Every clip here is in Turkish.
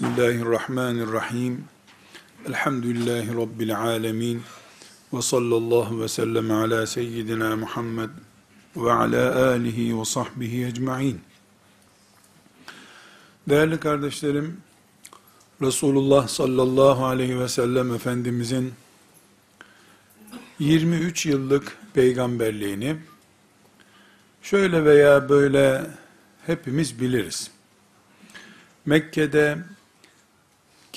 Bismillahirrahmanirrahim. Elhamdülillahi Rabbil alemin. Ve sallallahu ve sellem ala seyyidina Muhammed ve ala alihi ve sahbihi ecma'in. Değerli kardeşlerim, Resulullah sallallahu aleyhi ve sellem Efendimizin 23 yıllık peygamberliğini şöyle veya böyle hepimiz biliriz. Mekke'de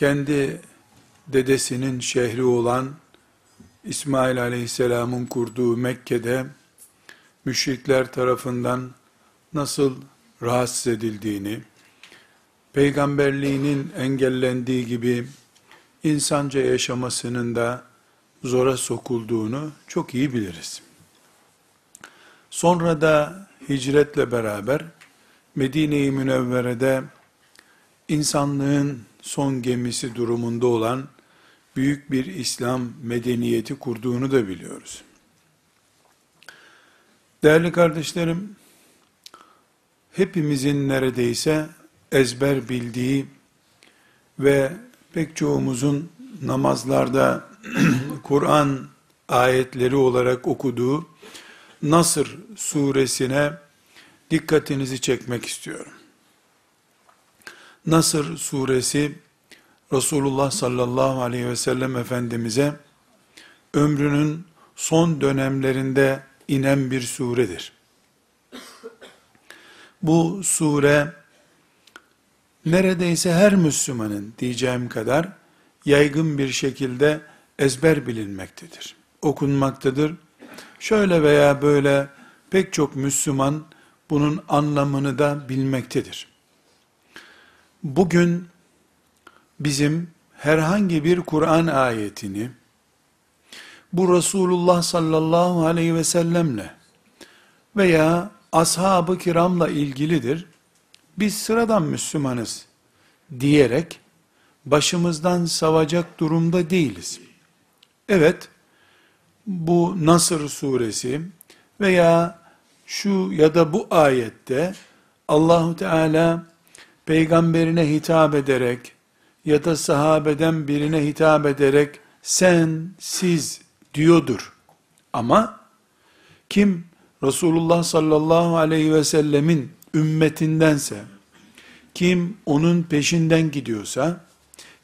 kendi dedesinin şehri olan İsmail aleyhisselamın kurduğu Mekke'de müşrikler tarafından nasıl rahatsız edildiğini, peygamberliğinin engellendiği gibi insanca yaşamasının da zora sokulduğunu çok iyi biliriz. Sonra da hicretle beraber Medine-i Münevvere'de insanlığın son gemisi durumunda olan büyük bir İslam medeniyeti kurduğunu da biliyoruz. Değerli kardeşlerim, hepimizin neredeyse ezber bildiği ve pek çoğumuzun namazlarda Kur'an ayetleri olarak okuduğu Nasır suresine dikkatinizi çekmek istiyorum. Nasır suresi Resulullah sallallahu aleyhi ve sellem Efendimiz'e ömrünün son dönemlerinde inen bir suredir. Bu sure neredeyse her Müslümanın diyeceğim kadar yaygın bir şekilde ezber bilinmektedir. Okunmaktadır. Şöyle veya böyle pek çok Müslüman bunun anlamını da bilmektedir. Bugün bizim herhangi bir Kur'an ayetini bu Resulullah sallallahu aleyhi ve sellemle veya ashab-ı kiramla ilgilidir. Biz sıradan Müslümanız diyerek başımızdan savacak durumda değiliz. Evet, bu Nasır suresi veya şu ya da bu ayette Allahu Teala peygamberine hitap ederek ya da sahabeden birine hitap ederek sen, siz diyordur. Ama kim Resulullah sallallahu aleyhi ve sellemin ümmetindense, kim onun peşinden gidiyorsa,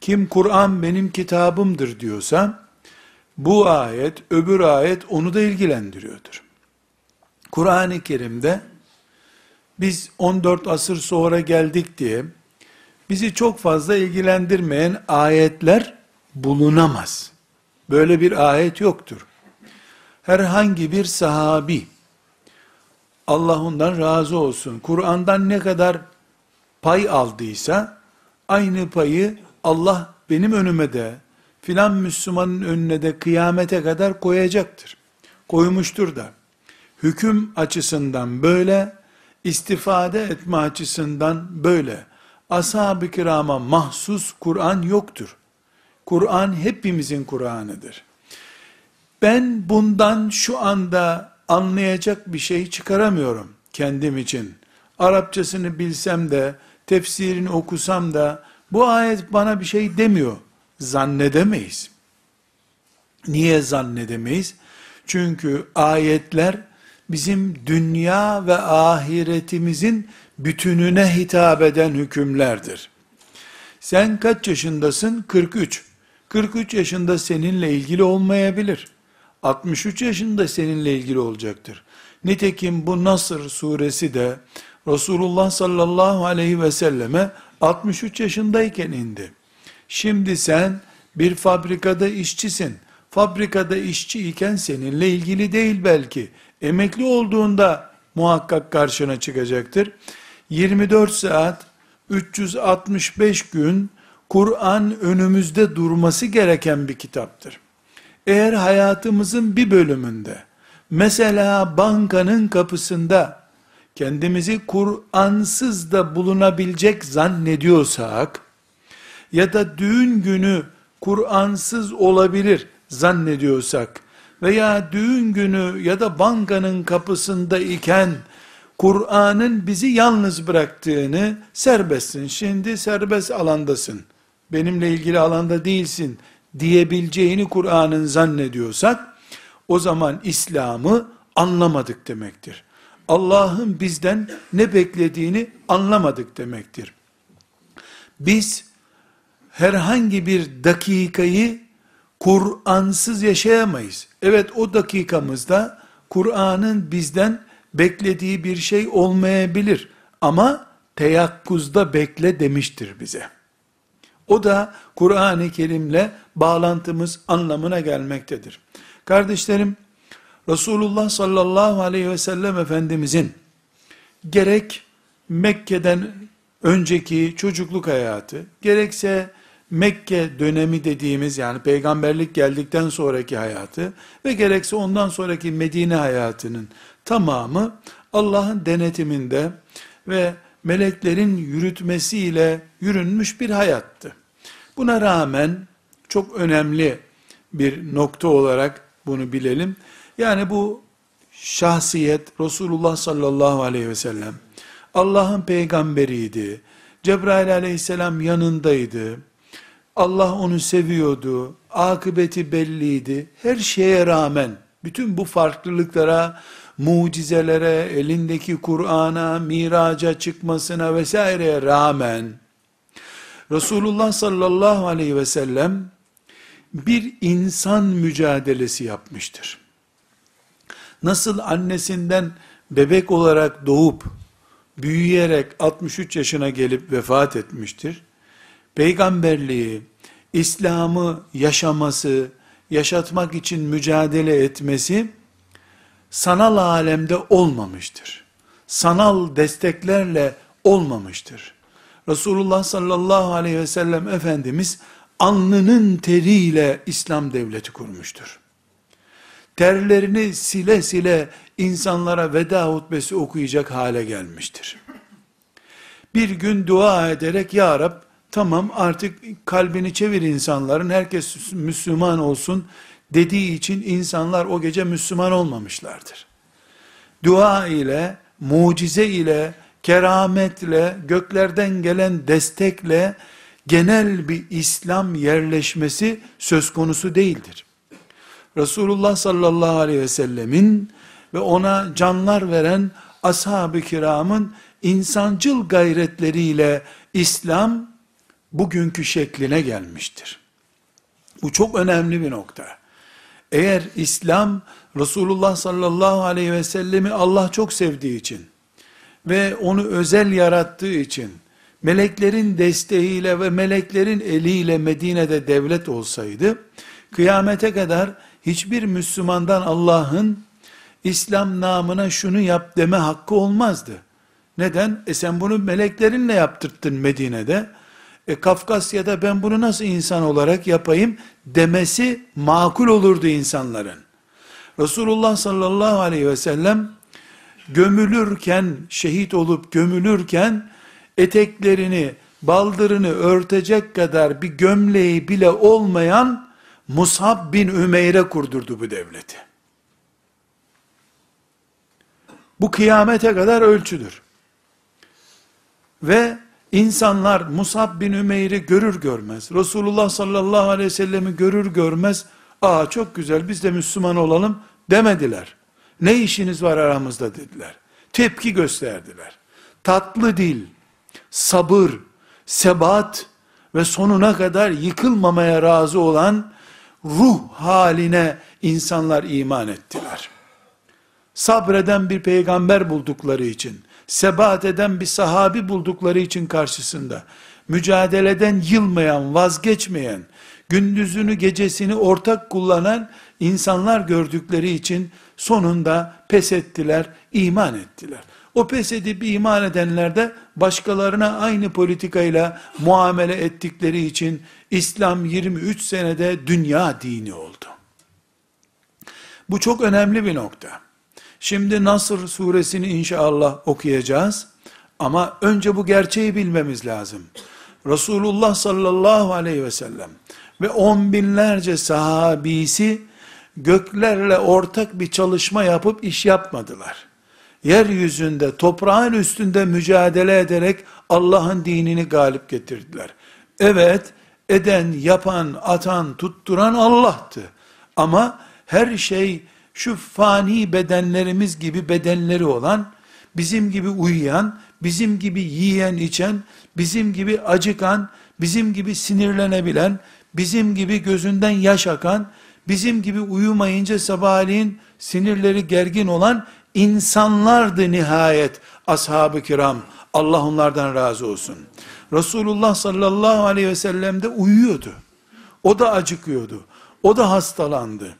kim Kur'an benim kitabımdır diyorsa, bu ayet, öbür ayet onu da ilgilendiriyordur. Kur'an-ı Kerim'de biz 14 asır sonra geldik diye bizi çok fazla ilgilendirmeyen ayetler bulunamaz. Böyle bir ayet yoktur. Herhangi bir sahabi Allah ondan razı olsun. Kur'an'dan ne kadar pay aldıysa aynı payı Allah benim önüme de filan Müslümanın önüne de kıyamete kadar koyacaktır. Koymuştur da. Hüküm açısından böyle, istifade etme açısından böyle. Ashab-ı kirama mahsus Kur'an yoktur. Kur'an hepimizin Kur'an'ıdır. Ben bundan şu anda anlayacak bir şey çıkaramıyorum kendim için. Arapçasını bilsem de, tefsirini okusam da, bu ayet bana bir şey demiyor. Zannedemeyiz. Niye zannedemeyiz? Çünkü ayetler, bizim dünya ve ahiretimizin bütününe hitap eden hükümlerdir. Sen kaç yaşındasın? 43. 43 yaşında seninle ilgili olmayabilir. 63 yaşında seninle ilgili olacaktır. Nitekim bu Nasır suresi de Resulullah sallallahu aleyhi ve selleme 63 yaşındayken indi. Şimdi sen bir fabrikada işçisin. Fabrikada işçi iken seninle ilgili değil belki. Emekli olduğunda muhakkak karşına çıkacaktır. 24 saat 365 gün Kur'an önümüzde durması gereken bir kitaptır. Eğer hayatımızın bir bölümünde mesela bankanın kapısında kendimizi Kur'ansız da bulunabilecek zannediyorsak ya da düğün günü Kur'ansız olabilir zannediyorsak veya düğün günü ya da bankanın kapısında iken Kur'an'ın bizi yalnız bıraktığını, serbestsin, şimdi serbest alandasın, benimle ilgili alanda değilsin diyebileceğini Kur'an'ın zannediyorsak, o zaman İslam'ı anlamadık demektir. Allah'ın bizden ne beklediğini anlamadık demektir. Biz herhangi bir dakikayı Kur'ansız yaşayamayız. Evet o dakikamızda Kur'an'ın bizden beklediği bir şey olmayabilir. Ama teyakkuzda bekle demiştir bize. O da Kur'an-ı Kerim'le bağlantımız anlamına gelmektedir. Kardeşlerim, Resulullah sallallahu aleyhi ve sellem Efendimizin gerek Mekke'den önceki çocukluk hayatı, gerekse Mekke dönemi dediğimiz yani peygamberlik geldikten sonraki hayatı ve gerekse ondan sonraki Medine hayatının tamamı Allah'ın denetiminde ve meleklerin yürütmesiyle yürünmüş bir hayattı. Buna rağmen çok önemli bir nokta olarak bunu bilelim. Yani bu şahsiyet Resulullah sallallahu aleyhi ve sellem Allah'ın peygamberiydi. Cebrail aleyhisselam yanındaydı. Allah onu seviyordu. Akıbeti belliydi. Her şeye rağmen bütün bu farklılıklara, mucizelere, elindeki Kur'an'a, miraca çıkmasına vesaireye rağmen Resulullah sallallahu aleyhi ve sellem bir insan mücadelesi yapmıştır. Nasıl annesinden bebek olarak doğup büyüyerek 63 yaşına gelip vefat etmiştir. Peygamberliği, İslam'ı yaşaması, yaşatmak için mücadele etmesi sanal alemde olmamıştır. Sanal desteklerle olmamıştır. Resulullah sallallahu aleyhi ve sellem Efendimiz alnının teriyle İslam devleti kurmuştur. Terlerini sile sile insanlara veda hutbesi okuyacak hale gelmiştir. Bir gün dua ederek Ya Rab tamam artık kalbini çevir insanların herkes Müslüman olsun dediği için insanlar o gece Müslüman olmamışlardır. Dua ile, mucize ile, kerametle, göklerden gelen destekle genel bir İslam yerleşmesi söz konusu değildir. Resulullah sallallahu aleyhi ve sellemin ve ona canlar veren ashab-ı kiramın insancıl gayretleriyle İslam bugünkü şekline gelmiştir. Bu çok önemli bir nokta. Eğer İslam Resulullah sallallahu aleyhi ve sellemi Allah çok sevdiği için ve onu özel yarattığı için meleklerin desteğiyle ve meleklerin eliyle Medine'de devlet olsaydı kıyamete kadar hiçbir Müslümandan Allah'ın İslam namına şunu yap deme hakkı olmazdı. Neden? E sen bunu meleklerinle yaptırttın Medine'de. E Kafkasya'da ben bunu nasıl insan olarak yapayım demesi makul olurdu insanların. Resulullah sallallahu aleyhi ve sellem gömülürken, şehit olup gömülürken eteklerini, baldırını örtecek kadar bir gömleği bile olmayan Musab bin Ümeyr'e kurdurdu bu devleti. Bu kıyamete kadar ölçüdür. Ve insanlar Musab bin Ümeyr'i görür görmez, Resulullah sallallahu aleyhi ve sellemi görür görmez, aa çok güzel biz de Müslüman olalım demediler. Ne işiniz var aramızda dediler. Tepki gösterdiler. Tatlı dil, sabır, sebat ve sonuna kadar yıkılmamaya razı olan ruh haline insanlar iman ettiler. Sabreden bir peygamber buldukları için, sebat eden bir sahabi buldukları için karşısında, mücadeleden yılmayan, vazgeçmeyen, gündüzünü gecesini ortak kullanan insanlar gördükleri için sonunda pes ettiler, iman ettiler. O pes edip iman edenler de başkalarına aynı politikayla muamele ettikleri için İslam 23 senede dünya dini oldu. Bu çok önemli bir nokta. Şimdi Nasr suresini inşallah okuyacağız. Ama önce bu gerçeği bilmemiz lazım. Resulullah sallallahu aleyhi ve sellem ve on binlerce sahabisi göklerle ortak bir çalışma yapıp iş yapmadılar. yeryüzünde, toprağın üstünde mücadele ederek Allah'ın dinini galip getirdiler. Evet, eden, yapan, atan, tutturan Allah'tı. Ama her şey şu fani bedenlerimiz gibi bedenleri olan, bizim gibi uyuyan, bizim gibi yiyen içen, bizim gibi acıkan, bizim gibi sinirlenebilen, bizim gibi gözünden yaş akan, bizim gibi uyumayınca sabahleyin sinirleri gergin olan insanlardı nihayet ashab-ı kiram. Allah onlardan razı olsun. Resulullah sallallahu aleyhi ve sellem de uyuyordu. O da acıkıyordu. O da hastalandı.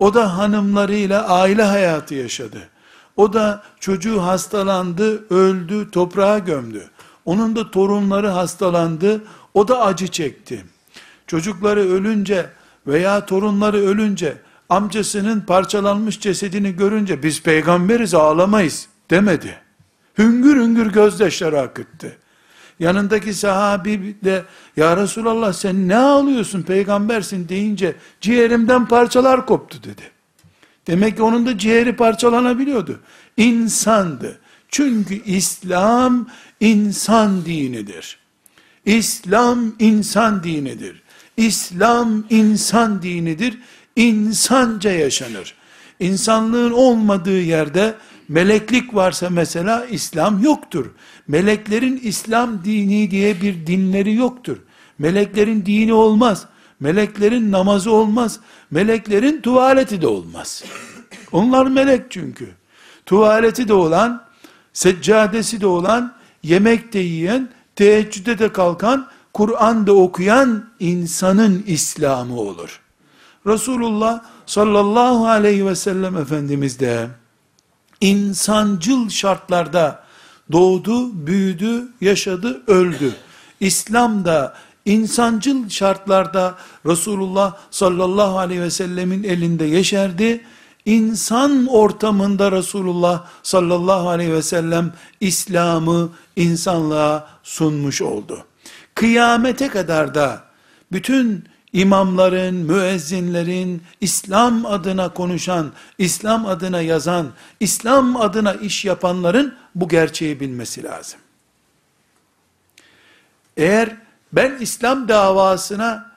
O da hanımlarıyla aile hayatı yaşadı. O da çocuğu hastalandı, öldü, toprağa gömdü. Onun da torunları hastalandı, o da acı çekti. Çocukları ölünce veya torunları ölünce amcasının parçalanmış cesedini görünce biz peygamberiz ağlamayız demedi. Hüngür hüngür gözyaşları akıttı. Yanındaki sahabi de ya Resulallah sen ne ağlıyorsun peygambersin deyince ciğerimden parçalar koptu dedi. Demek ki onun da ciğeri parçalanabiliyordu. İnsandı. Çünkü İslam insan dinidir. İslam insan dinidir. İslam insan dinidir. İnsanca yaşanır. İnsanlığın olmadığı yerde meleklik varsa mesela İslam yoktur. Meleklerin İslam dini diye bir dinleri yoktur. Meleklerin dini olmaz. Meleklerin namazı olmaz. Meleklerin tuvaleti de olmaz. Onlar melek çünkü. Tuvaleti de olan, seccadesi de olan, yemek de yiyen, teheccüde de kalkan, Kur'an da okuyan insanın İslam'ı olur. Resulullah sallallahu aleyhi ve sellem Efendimiz de insancıl şartlarda doğdu, büyüdü, yaşadı, öldü. İslam da insancıl şartlarda Resulullah sallallahu aleyhi ve sellemin elinde yeşerdi. İnsan ortamında Resulullah sallallahu aleyhi ve sellem İslam'ı insanlığa sunmuş oldu. Kıyamete kadar da bütün imamların, müezzinlerin, İslam adına konuşan, İslam adına yazan, İslam adına iş yapanların bu gerçeği bilmesi lazım. Eğer ben İslam davasına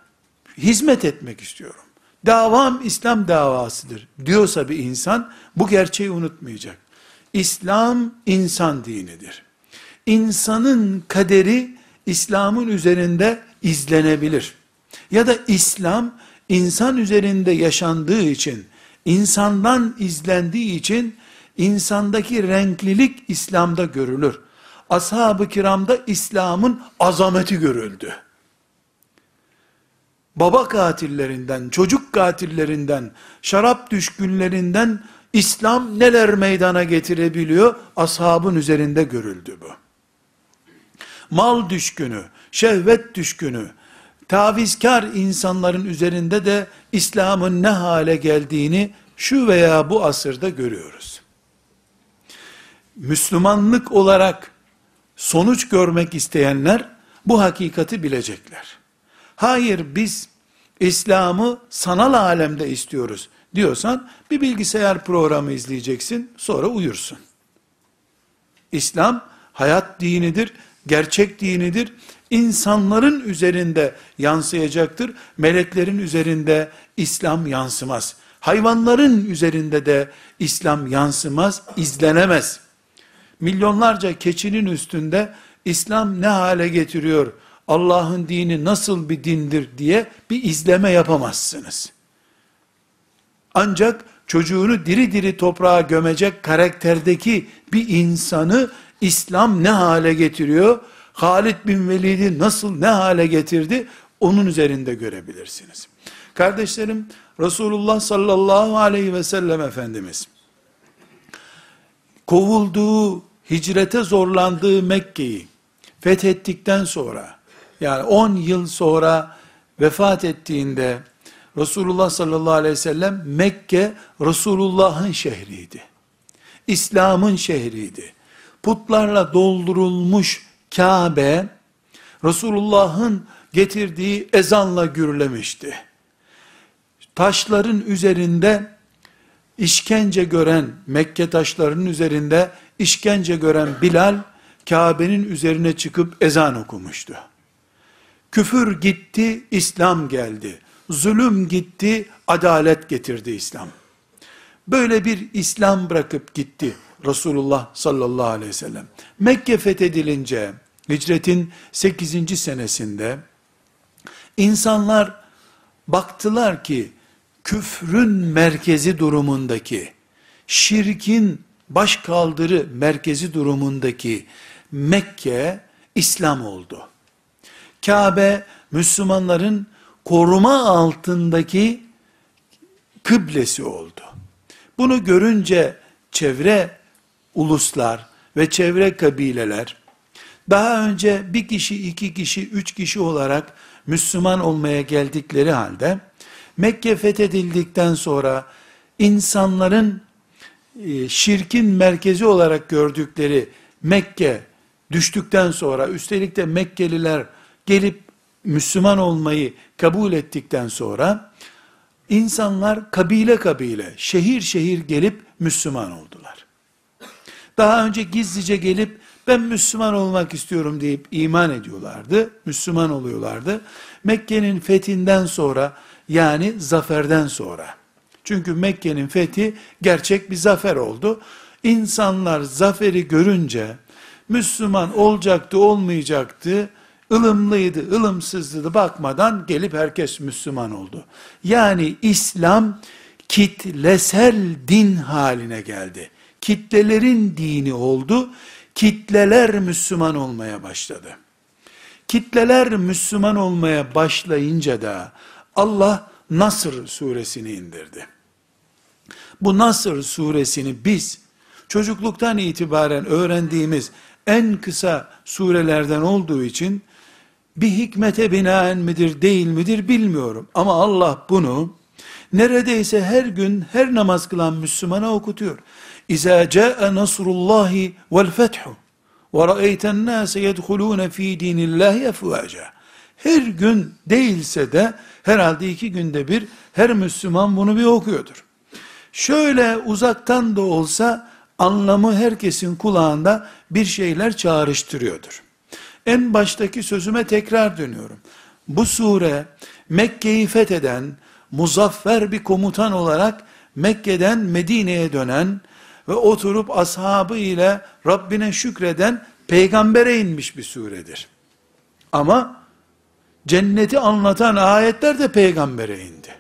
hizmet etmek istiyorum. Davam İslam davasıdır diyorsa bir insan bu gerçeği unutmayacak. İslam insan dinidir. İnsanın kaderi İslam'ın üzerinde izlenebilir. Ya da İslam insan üzerinde yaşandığı için, insandan izlendiği için insandaki renklilik İslam'da görülür. Ashab-ı kiramda İslam'ın azameti görüldü. Baba katillerinden, çocuk katillerinden, şarap düşkünlerinden İslam neler meydana getirebiliyor? Ashabın üzerinde görüldü bu. Mal düşkünü, şehvet düşkünü, tavizkar insanların üzerinde de İslam'ın ne hale geldiğini şu veya bu asırda görüyoruz. Müslümanlık olarak sonuç görmek isteyenler bu hakikati bilecekler. Hayır biz İslam'ı sanal alemde istiyoruz diyorsan bir bilgisayar programı izleyeceksin sonra uyursun. İslam hayat dinidir, gerçek dinidir. İnsanların üzerinde yansıyacaktır. Meleklerin üzerinde İslam yansımaz. Hayvanların üzerinde de İslam yansımaz, izlenemez. Milyonlarca keçinin üstünde İslam ne hale getiriyor, Allah'ın dini nasıl bir dindir diye bir izleme yapamazsınız. Ancak çocuğunu diri diri toprağa gömecek karakterdeki bir insanı İslam ne hale getiriyor? Halid bin Velid'i nasıl ne hale getirdi? Onun üzerinde görebilirsiniz. Kardeşlerim, Resulullah sallallahu aleyhi ve sellem Efendimiz, kovulduğu, hicrete zorlandığı Mekke'yi fethettikten sonra, yani 10 yıl sonra vefat ettiğinde, Resulullah sallallahu aleyhi ve sellem, Mekke, Resulullah'ın şehriydi. İslam'ın şehriydi. Putlarla doldurulmuş Kabe, Resulullah'ın getirdiği ezanla gürlemişti. Taşların üzerinde işkence gören Mekke taşlarının üzerinde işkence gören Bilal Kabe'nin üzerine çıkıp ezan okumuştu. Küfür gitti, İslam geldi. Zulüm gitti, adalet getirdi İslam. Böyle bir İslam bırakıp gitti Resulullah sallallahu aleyhi ve sellem. Mekke fethedilince hicretin 8. senesinde insanlar baktılar ki küfrün merkezi durumundaki şirkin baş kaldırı merkezi durumundaki Mekke İslam oldu. Kabe Müslümanların koruma altındaki kıblesi oldu. Bunu görünce çevre uluslar ve çevre kabileler daha önce bir kişi, iki kişi, üç kişi olarak Müslüman olmaya geldikleri halde Mekke fethedildikten sonra insanların e, şirkin merkezi olarak gördükleri Mekke düştükten sonra üstelik de Mekkeliler gelip Müslüman olmayı kabul ettikten sonra insanlar kabile kabile, şehir şehir gelip Müslüman oldular. Daha önce gizlice gelip ben Müslüman olmak istiyorum deyip iman ediyorlardı. Müslüman oluyorlardı. Mekke'nin fethinden sonra yani zaferden sonra. Çünkü Mekke'nin fethi gerçek bir zafer oldu. İnsanlar zaferi görünce Müslüman olacaktı olmayacaktı ılımlıydı, ılımsızdı bakmadan gelip herkes Müslüman oldu. Yani İslam kitlesel din haline geldi. Kitlelerin dini oldu. Kitleler Müslüman olmaya başladı. Kitleler Müslüman olmaya başlayınca da Allah Nasr suresini indirdi. Bu Nasr suresini biz çocukluktan itibaren öğrendiğimiz en kısa surelerden olduğu için bir hikmete binaen midir değil midir bilmiyorum. Ama Allah bunu neredeyse her gün her namaz kılan Müslümana okutuyor. İza caa nasrullahi vel fethu ve ra'eyten nase yedhulun fi dinillahi efvaca. Her gün değilse de herhalde iki günde bir her Müslüman bunu bir okuyordur. Şöyle uzaktan da olsa anlamı herkesin kulağında bir şeyler çağrıştırıyordur. En baştaki sözüme tekrar dönüyorum. Bu sure Mekke'yi fetheden, muzaffer bir komutan olarak Mekke'den Medine'ye dönen ve oturup ashabı ile Rabbine şükreden peygambere inmiş bir suredir. Ama cenneti anlatan ayetler de peygambere indi.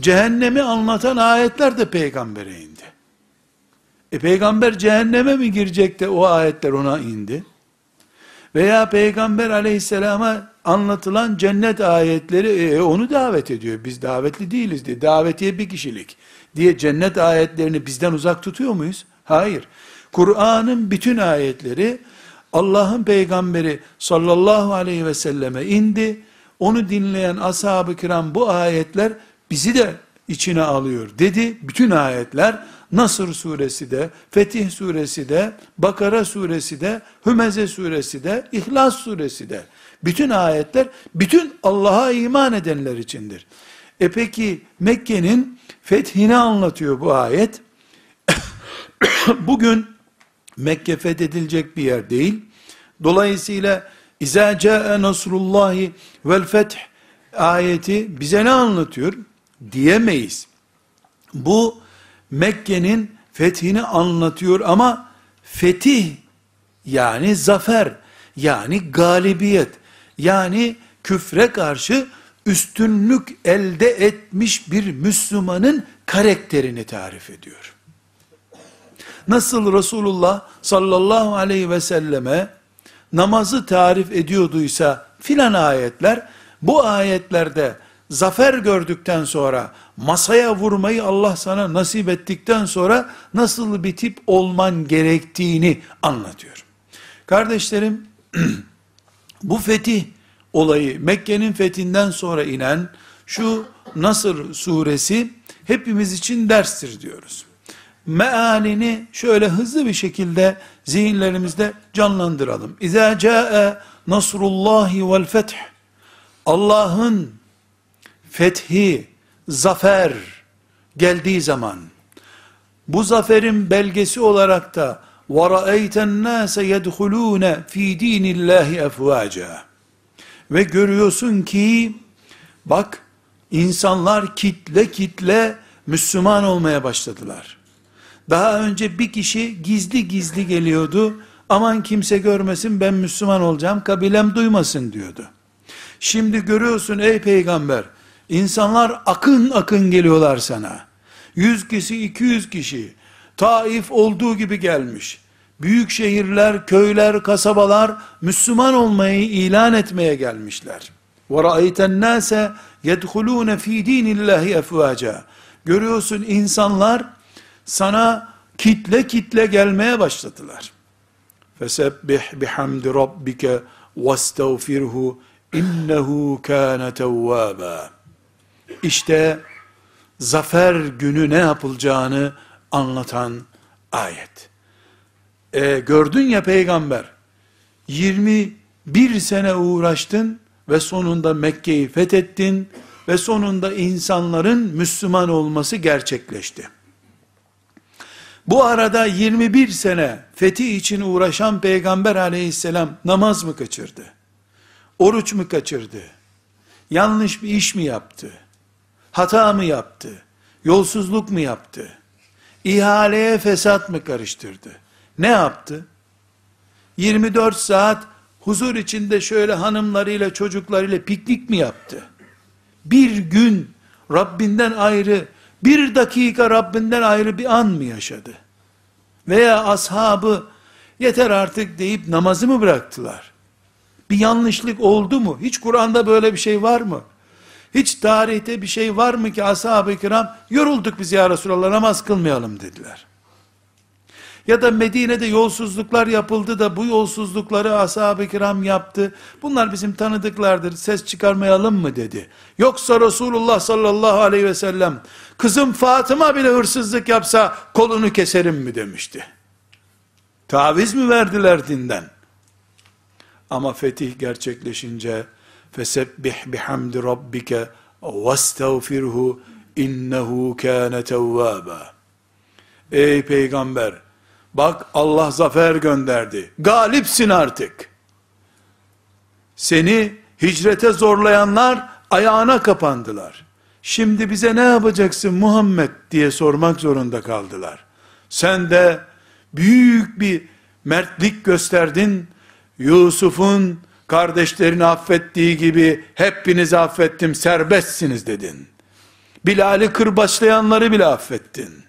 Cehennemi anlatan ayetler de peygambere indi. E peygamber cehenneme mi girecek de o ayetler ona indi? Veya Peygamber aleyhisselama anlatılan cennet ayetleri e, onu davet ediyor. Biz davetli değiliz diye. Davetiye bir kişilik diye cennet ayetlerini bizden uzak tutuyor muyuz? Hayır. Kur'an'ın bütün ayetleri Allah'ın peygamberi sallallahu aleyhi ve selleme indi. Onu dinleyen ashab-ı kiram bu ayetler bizi de içine alıyor dedi. Bütün ayetler Nasır suresi de, Fetih suresi de, Bakara suresi de, Hümeze suresi de, İhlas suresi de. Bütün ayetler, bütün Allah'a iman edenler içindir. E peki Mekke'nin fethini anlatıyor bu ayet. Bugün Mekke fethedilecek bir yer değil. Dolayısıyla İzâ câe nasrullahi vel feth ayeti bize ne anlatıyor? Diyemeyiz. Bu Mekke'nin fethini anlatıyor ama fetih yani zafer yani galibiyet yani küfre karşı üstünlük elde etmiş bir Müslümanın karakterini tarif ediyor. Nasıl Resulullah sallallahu aleyhi ve selleme namazı tarif ediyorduysa filan ayetler bu ayetlerde zafer gördükten sonra, masaya vurmayı Allah sana nasip ettikten sonra nasıl bir tip olman gerektiğini anlatıyor. Kardeşlerim, bu fetih olayı, Mekke'nin fethinden sonra inen şu Nasır suresi hepimiz için derstir diyoruz. Mealini şöyle hızlı bir şekilde zihinlerimizde canlandıralım. İza ca'e nasrullahi vel feth Allah'ın fethi, zafer geldiği zaman, bu zaferin belgesi olarak da وَرَأَيْتَ النَّاسَ يَدْخُلُونَ ف۪ي د۪ينِ اللّٰهِ اَفْوَاجًا ve görüyorsun ki, bak insanlar kitle kitle Müslüman olmaya başladılar. Daha önce bir kişi gizli gizli geliyordu, aman kimse görmesin ben Müslüman olacağım, kabilem duymasın diyordu. Şimdi görüyorsun ey peygamber, insanlar akın akın geliyorlar sana. Yüz kişi, iki yüz kişi, Taif olduğu gibi gelmiş Büyük şehirler, köyler, kasabalar Müslüman olmayı ilan etmeye gelmişler. وَرَأَيْتَ النَّاسَ يَدْخُلُونَ ف۪ي د۪ينِ اللّٰهِ اَفْوَاجًا Görüyorsun insanlar sana kitle kitle gelmeye başladılar. فَسَبِّحْ بِحَمْدِ رَبِّكَ وَاسْتَغْفِرْهُ innehu kâne tevvâbâ. İşte zafer günü ne yapılacağını anlatan ayet. E, gördün ya peygamber, 21 sene uğraştın ve sonunda Mekke'yi fethettin ve sonunda insanların Müslüman olması gerçekleşti. Bu arada 21 sene fethi için uğraşan peygamber aleyhisselam namaz mı kaçırdı? Oruç mu kaçırdı? Yanlış bir iş mi yaptı? Hata mı yaptı? Yolsuzluk mu yaptı? İhaleye fesat mı karıştırdı? Ne yaptı? 24 saat huzur içinde şöyle hanımlarıyla çocuklarıyla piknik mi yaptı? Bir gün Rabbinden ayrı, bir dakika Rabbinden ayrı bir an mı yaşadı? Veya ashabı yeter artık deyip namazı mı bıraktılar? Bir yanlışlık oldu mu? Hiç Kur'an'da böyle bir şey var mı? Hiç tarihte bir şey var mı ki ashab-ı kiram yorulduk biz ya Resulallah namaz kılmayalım dediler. Ya da Medine'de yolsuzluklar yapıldı da bu yolsuzlukları ashab-ı kiram yaptı. Bunlar bizim tanıdıklardır ses çıkarmayalım mı dedi. Yoksa Resulullah sallallahu aleyhi ve sellem kızım Fatıma bile hırsızlık yapsa kolunu keserim mi demişti. Taviz mi verdiler dinden? Ama fetih gerçekleşince fesebbih bihamdi rabbike vestağfirhu innehu kâne tevvâba. Ey peygamber bak Allah zafer gönderdi. Galipsin artık. Seni hicrete zorlayanlar ayağına kapandılar. Şimdi bize ne yapacaksın Muhammed diye sormak zorunda kaldılar. Sen de büyük bir mertlik gösterdin Yusuf'un kardeşlerini affettiği gibi hepinizi affettim serbestsiniz dedin. Bilal'i kırbaçlayanları bile affettin.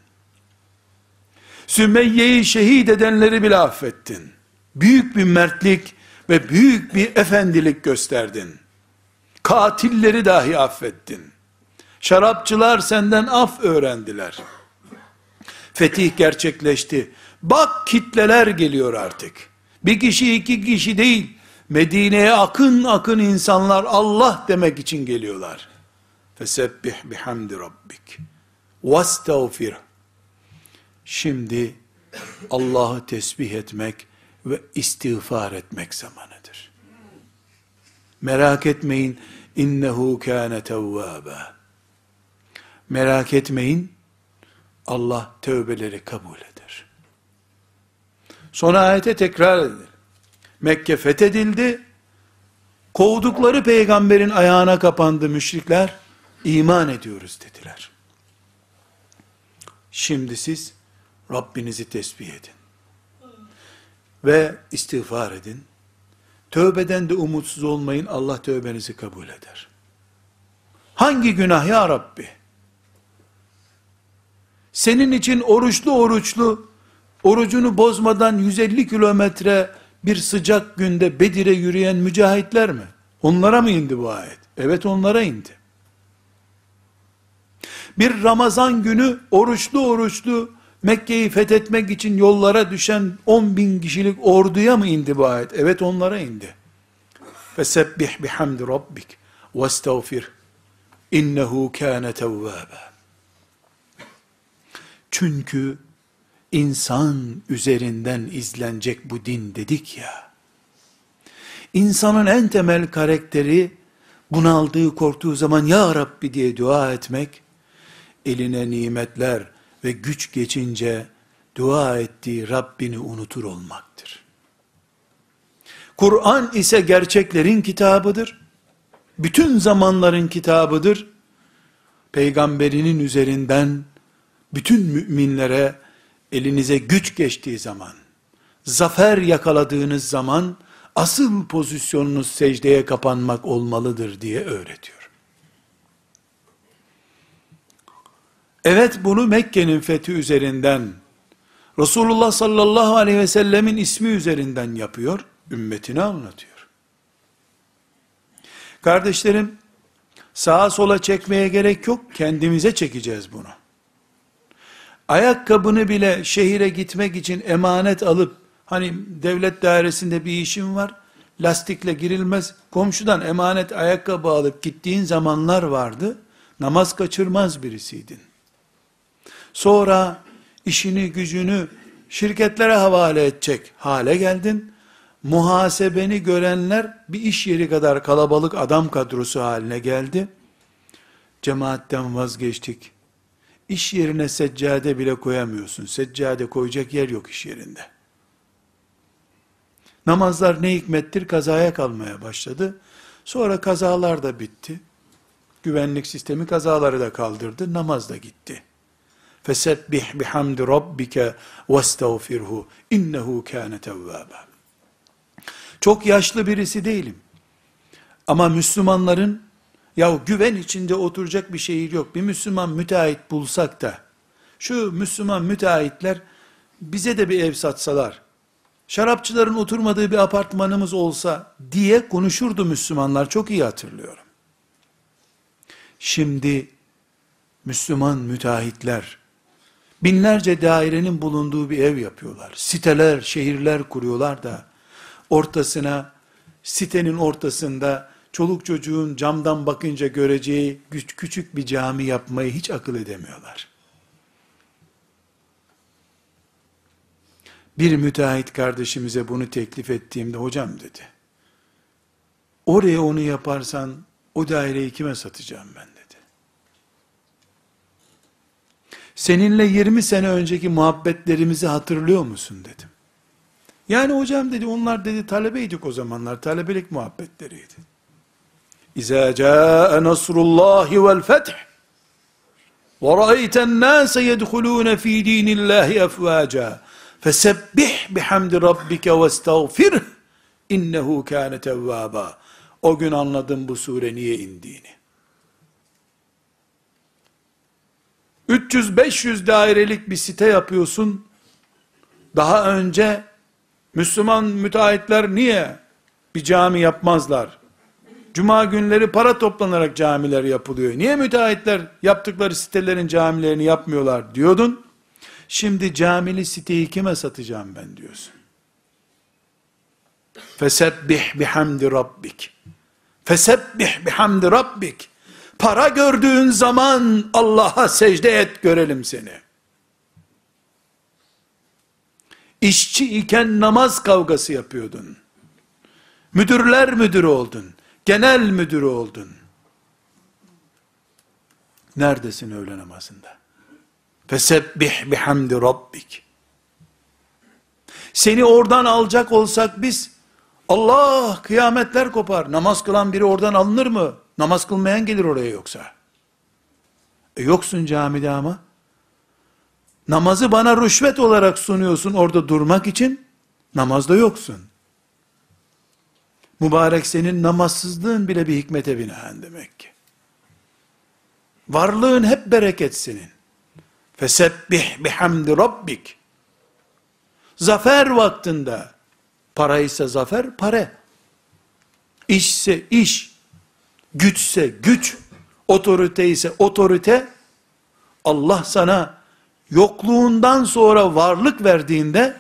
Sümeyye'yi şehit edenleri bile affettin. Büyük bir mertlik ve büyük bir efendilik gösterdin. Katilleri dahi affettin. Şarapçılar senden af öğrendiler. Fetih gerçekleşti. Bak kitleler geliyor artık. Bir kişi iki kişi değil. Medine'ye akın akın insanlar Allah demek için geliyorlar. Fesebbih bihamdi rabbik. Vestağfir. Şimdi Allah'ı tesbih etmek ve istiğfar etmek zamanıdır. Merak etmeyin. İnnehu kâne tevvâbâ. Merak etmeyin. Allah tövbeleri kabul eder. Son ayete tekrar edilir. Mekke fethedildi. Kovdukları peygamberin ayağına kapandı müşrikler. İman ediyoruz dediler. Şimdi siz Rabbinizi tesbih edin. Ve istiğfar edin. Tövbeden de umutsuz olmayın. Allah tövbenizi kabul eder. Hangi günah ya Rabbi? Senin için oruçlu oruçlu orucunu bozmadan 150 kilometre bir sıcak günde Bedir'e yürüyen mücahitler mi? Onlara mı indi bu ayet? Evet onlara indi. Bir Ramazan günü oruçlu oruçlu Mekke'yi fethetmek için yollara düşen 10 bin kişilik orduya mı indi bu ayet? Evet onlara indi. Fesebbih bihamdi rabbik ve estağfir innehu kâne tevvâbe. Çünkü insan üzerinden izlenecek bu din dedik ya. İnsanın en temel karakteri bunaldığı, korktuğu zaman Ya Rabbi diye dua etmek, eline nimetler ve güç geçince dua ettiği Rabbini unutur olmaktır. Kur'an ise gerçeklerin kitabıdır. Bütün zamanların kitabıdır. Peygamberinin üzerinden bütün müminlere elinize güç geçtiği zaman, zafer yakaladığınız zaman asıl pozisyonunuz secdeye kapanmak olmalıdır diye öğretiyor. Evet bunu Mekke'nin fethi üzerinden, Resulullah sallallahu aleyhi ve sellemin ismi üzerinden yapıyor, ümmetine anlatıyor. Kardeşlerim, sağa sola çekmeye gerek yok, kendimize çekeceğiz bunu. Ayakkabını bile şehire gitmek için emanet alıp, hani devlet dairesinde bir işim var, lastikle girilmez, komşudan emanet ayakkabı alıp gittiğin zamanlar vardı, namaz kaçırmaz birisiydin. Sonra işini gücünü şirketlere havale edecek hale geldin. Muhasebeni görenler bir iş yeri kadar kalabalık adam kadrosu haline geldi. Cemaatten vazgeçtik. İş yerine seccade bile koyamıyorsun. Seccade koyacak yer yok iş yerinde. Namazlar ne hikmettir kazaya kalmaya başladı. Sonra kazalar da bitti. Güvenlik sistemi kazaları da kaldırdı. Namaz da gitti. Fesebbih bihamdi rabbike vestağfirhu innehu kâne tevvâba. Çok yaşlı birisi değilim. Ama Müslümanların ya güven içinde oturacak bir şehir yok. Bir Müslüman müteahhit bulsak da şu Müslüman müteahhitler bize de bir ev satsalar, şarapçıların oturmadığı bir apartmanımız olsa diye konuşurdu Müslümanlar. Çok iyi hatırlıyorum. Şimdi Müslüman müteahhitler binlerce dairenin bulunduğu bir ev yapıyorlar. Siteler, şehirler kuruyorlar da ortasına sitenin ortasında çoluk çocuğun camdan bakınca göreceği küçük bir cami yapmayı hiç akıl edemiyorlar. Bir müteahhit kardeşimize bunu teklif ettiğimde hocam dedi. Oraya onu yaparsan o daireyi kime satacağım ben dedi. Seninle 20 sene önceki muhabbetlerimizi hatırlıyor musun dedim. Yani hocam dedi onlar dedi talebeydik o zamanlar. Talebelik muhabbetleriydi. İza caa nasrullahi vel feth ve ra'eyten nase yedhulun fi dinillahi efvaca fesebbih bihamdi rabbike ve estağfir innehu kâne tevvâba o gün anladım bu sure niye indiğini 300-500 dairelik bir site yapıyorsun daha önce Müslüman müteahhitler niye bir cami yapmazlar? Cuma günleri para toplanarak camiler yapılıyor. Niye müteahhitler yaptıkları sitelerin camilerini yapmıyorlar diyordun. Şimdi camili siteyi kime satacağım ben diyorsun. Fesebbih bihamdi rabbik. Fesebbih bihamdi rabbik. Para gördüğün zaman Allah'a secde et görelim seni. İşçi iken namaz kavgası yapıyordun. Müdürler müdürü oldun. Genel müdürü oldun. Neredesin öğle namazında? Fesebbih bihamdi rabbik. Seni oradan alacak olsak biz, Allah kıyametler kopar. Namaz kılan biri oradan alınır mı? Namaz kılmayan gelir oraya yoksa. E yoksun camide ama. Namazı bana rüşvet olarak sunuyorsun orada durmak için. Namazda yoksun. Mübarek senin namazsızlığın bile bir hikmete binaen demek ki. Varlığın hep bereket senin. Fesebbih bihamdi rabbik. Zafer vaktinde, para ise zafer, para. İşse iş, güçse güç, otorite ise otorite, Allah sana yokluğundan sonra varlık verdiğinde,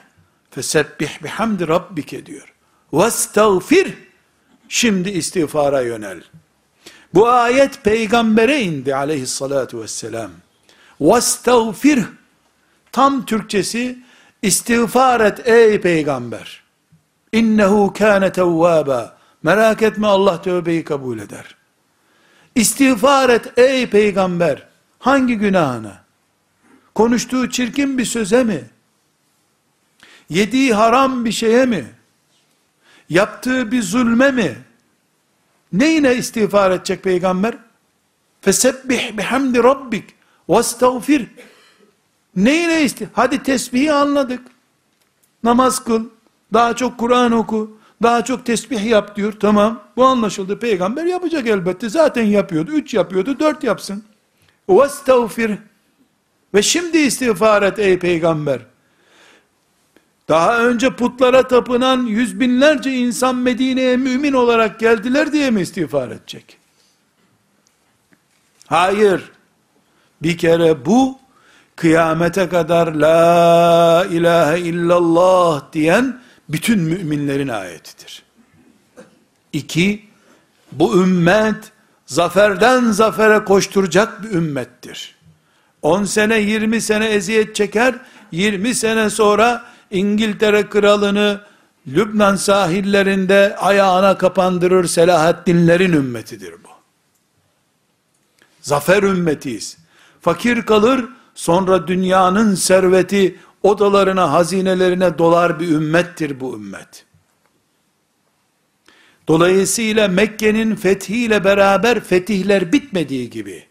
fesebbih bihamdi rabbike diyor. Vestağfir, şimdi istiğfara yönel. Bu ayet peygambere indi aleyhissalatu vesselam. Vestağfir, tam Türkçesi, istiğfar et ey peygamber. İnnehu kâne tevvâbâ. Merak etme Allah tövbeyi kabul eder. İstiğfar et ey peygamber. Hangi günahına? Konuştuğu çirkin bir söze mi? Yediği haram bir şeye mi? Yaptığı bir zulme mi? Neyine istiğfar edecek peygamber? Fesebbih bihamdi rabbik vestağfir. Neyine isti? Hadi tesbihi anladık. Namaz kıl. Daha çok Kur'an oku. Daha çok tesbih yap diyor. Tamam. Bu anlaşıldı. Peygamber yapacak elbette. Zaten yapıyordu. Üç yapıyordu. Dört yapsın. Vestağfir. Ve şimdi istiğfar et ey peygamber. Daha önce putlara tapınan yüz binlerce insan Medine'ye mümin olarak geldiler diye mi istiğfar edecek? Hayır. Bir kere bu kıyamete kadar la ilahe illallah diyen bütün müminlerin ayetidir. İki, bu ümmet zaferden zafere koşturacak bir ümmettir. 10 sene 20 sene eziyet çeker, 20 sene sonra İngiltere kralını Lübnan sahillerinde ayağına kapandırır Selahaddinlerin ümmetidir bu. Zafer ümmetiyiz. Fakir kalır, sonra dünyanın serveti odalarına, hazinelerine dolar bir ümmettir bu ümmet. Dolayısıyla Mekke'nin fethiyle beraber fetihler bitmediği gibi,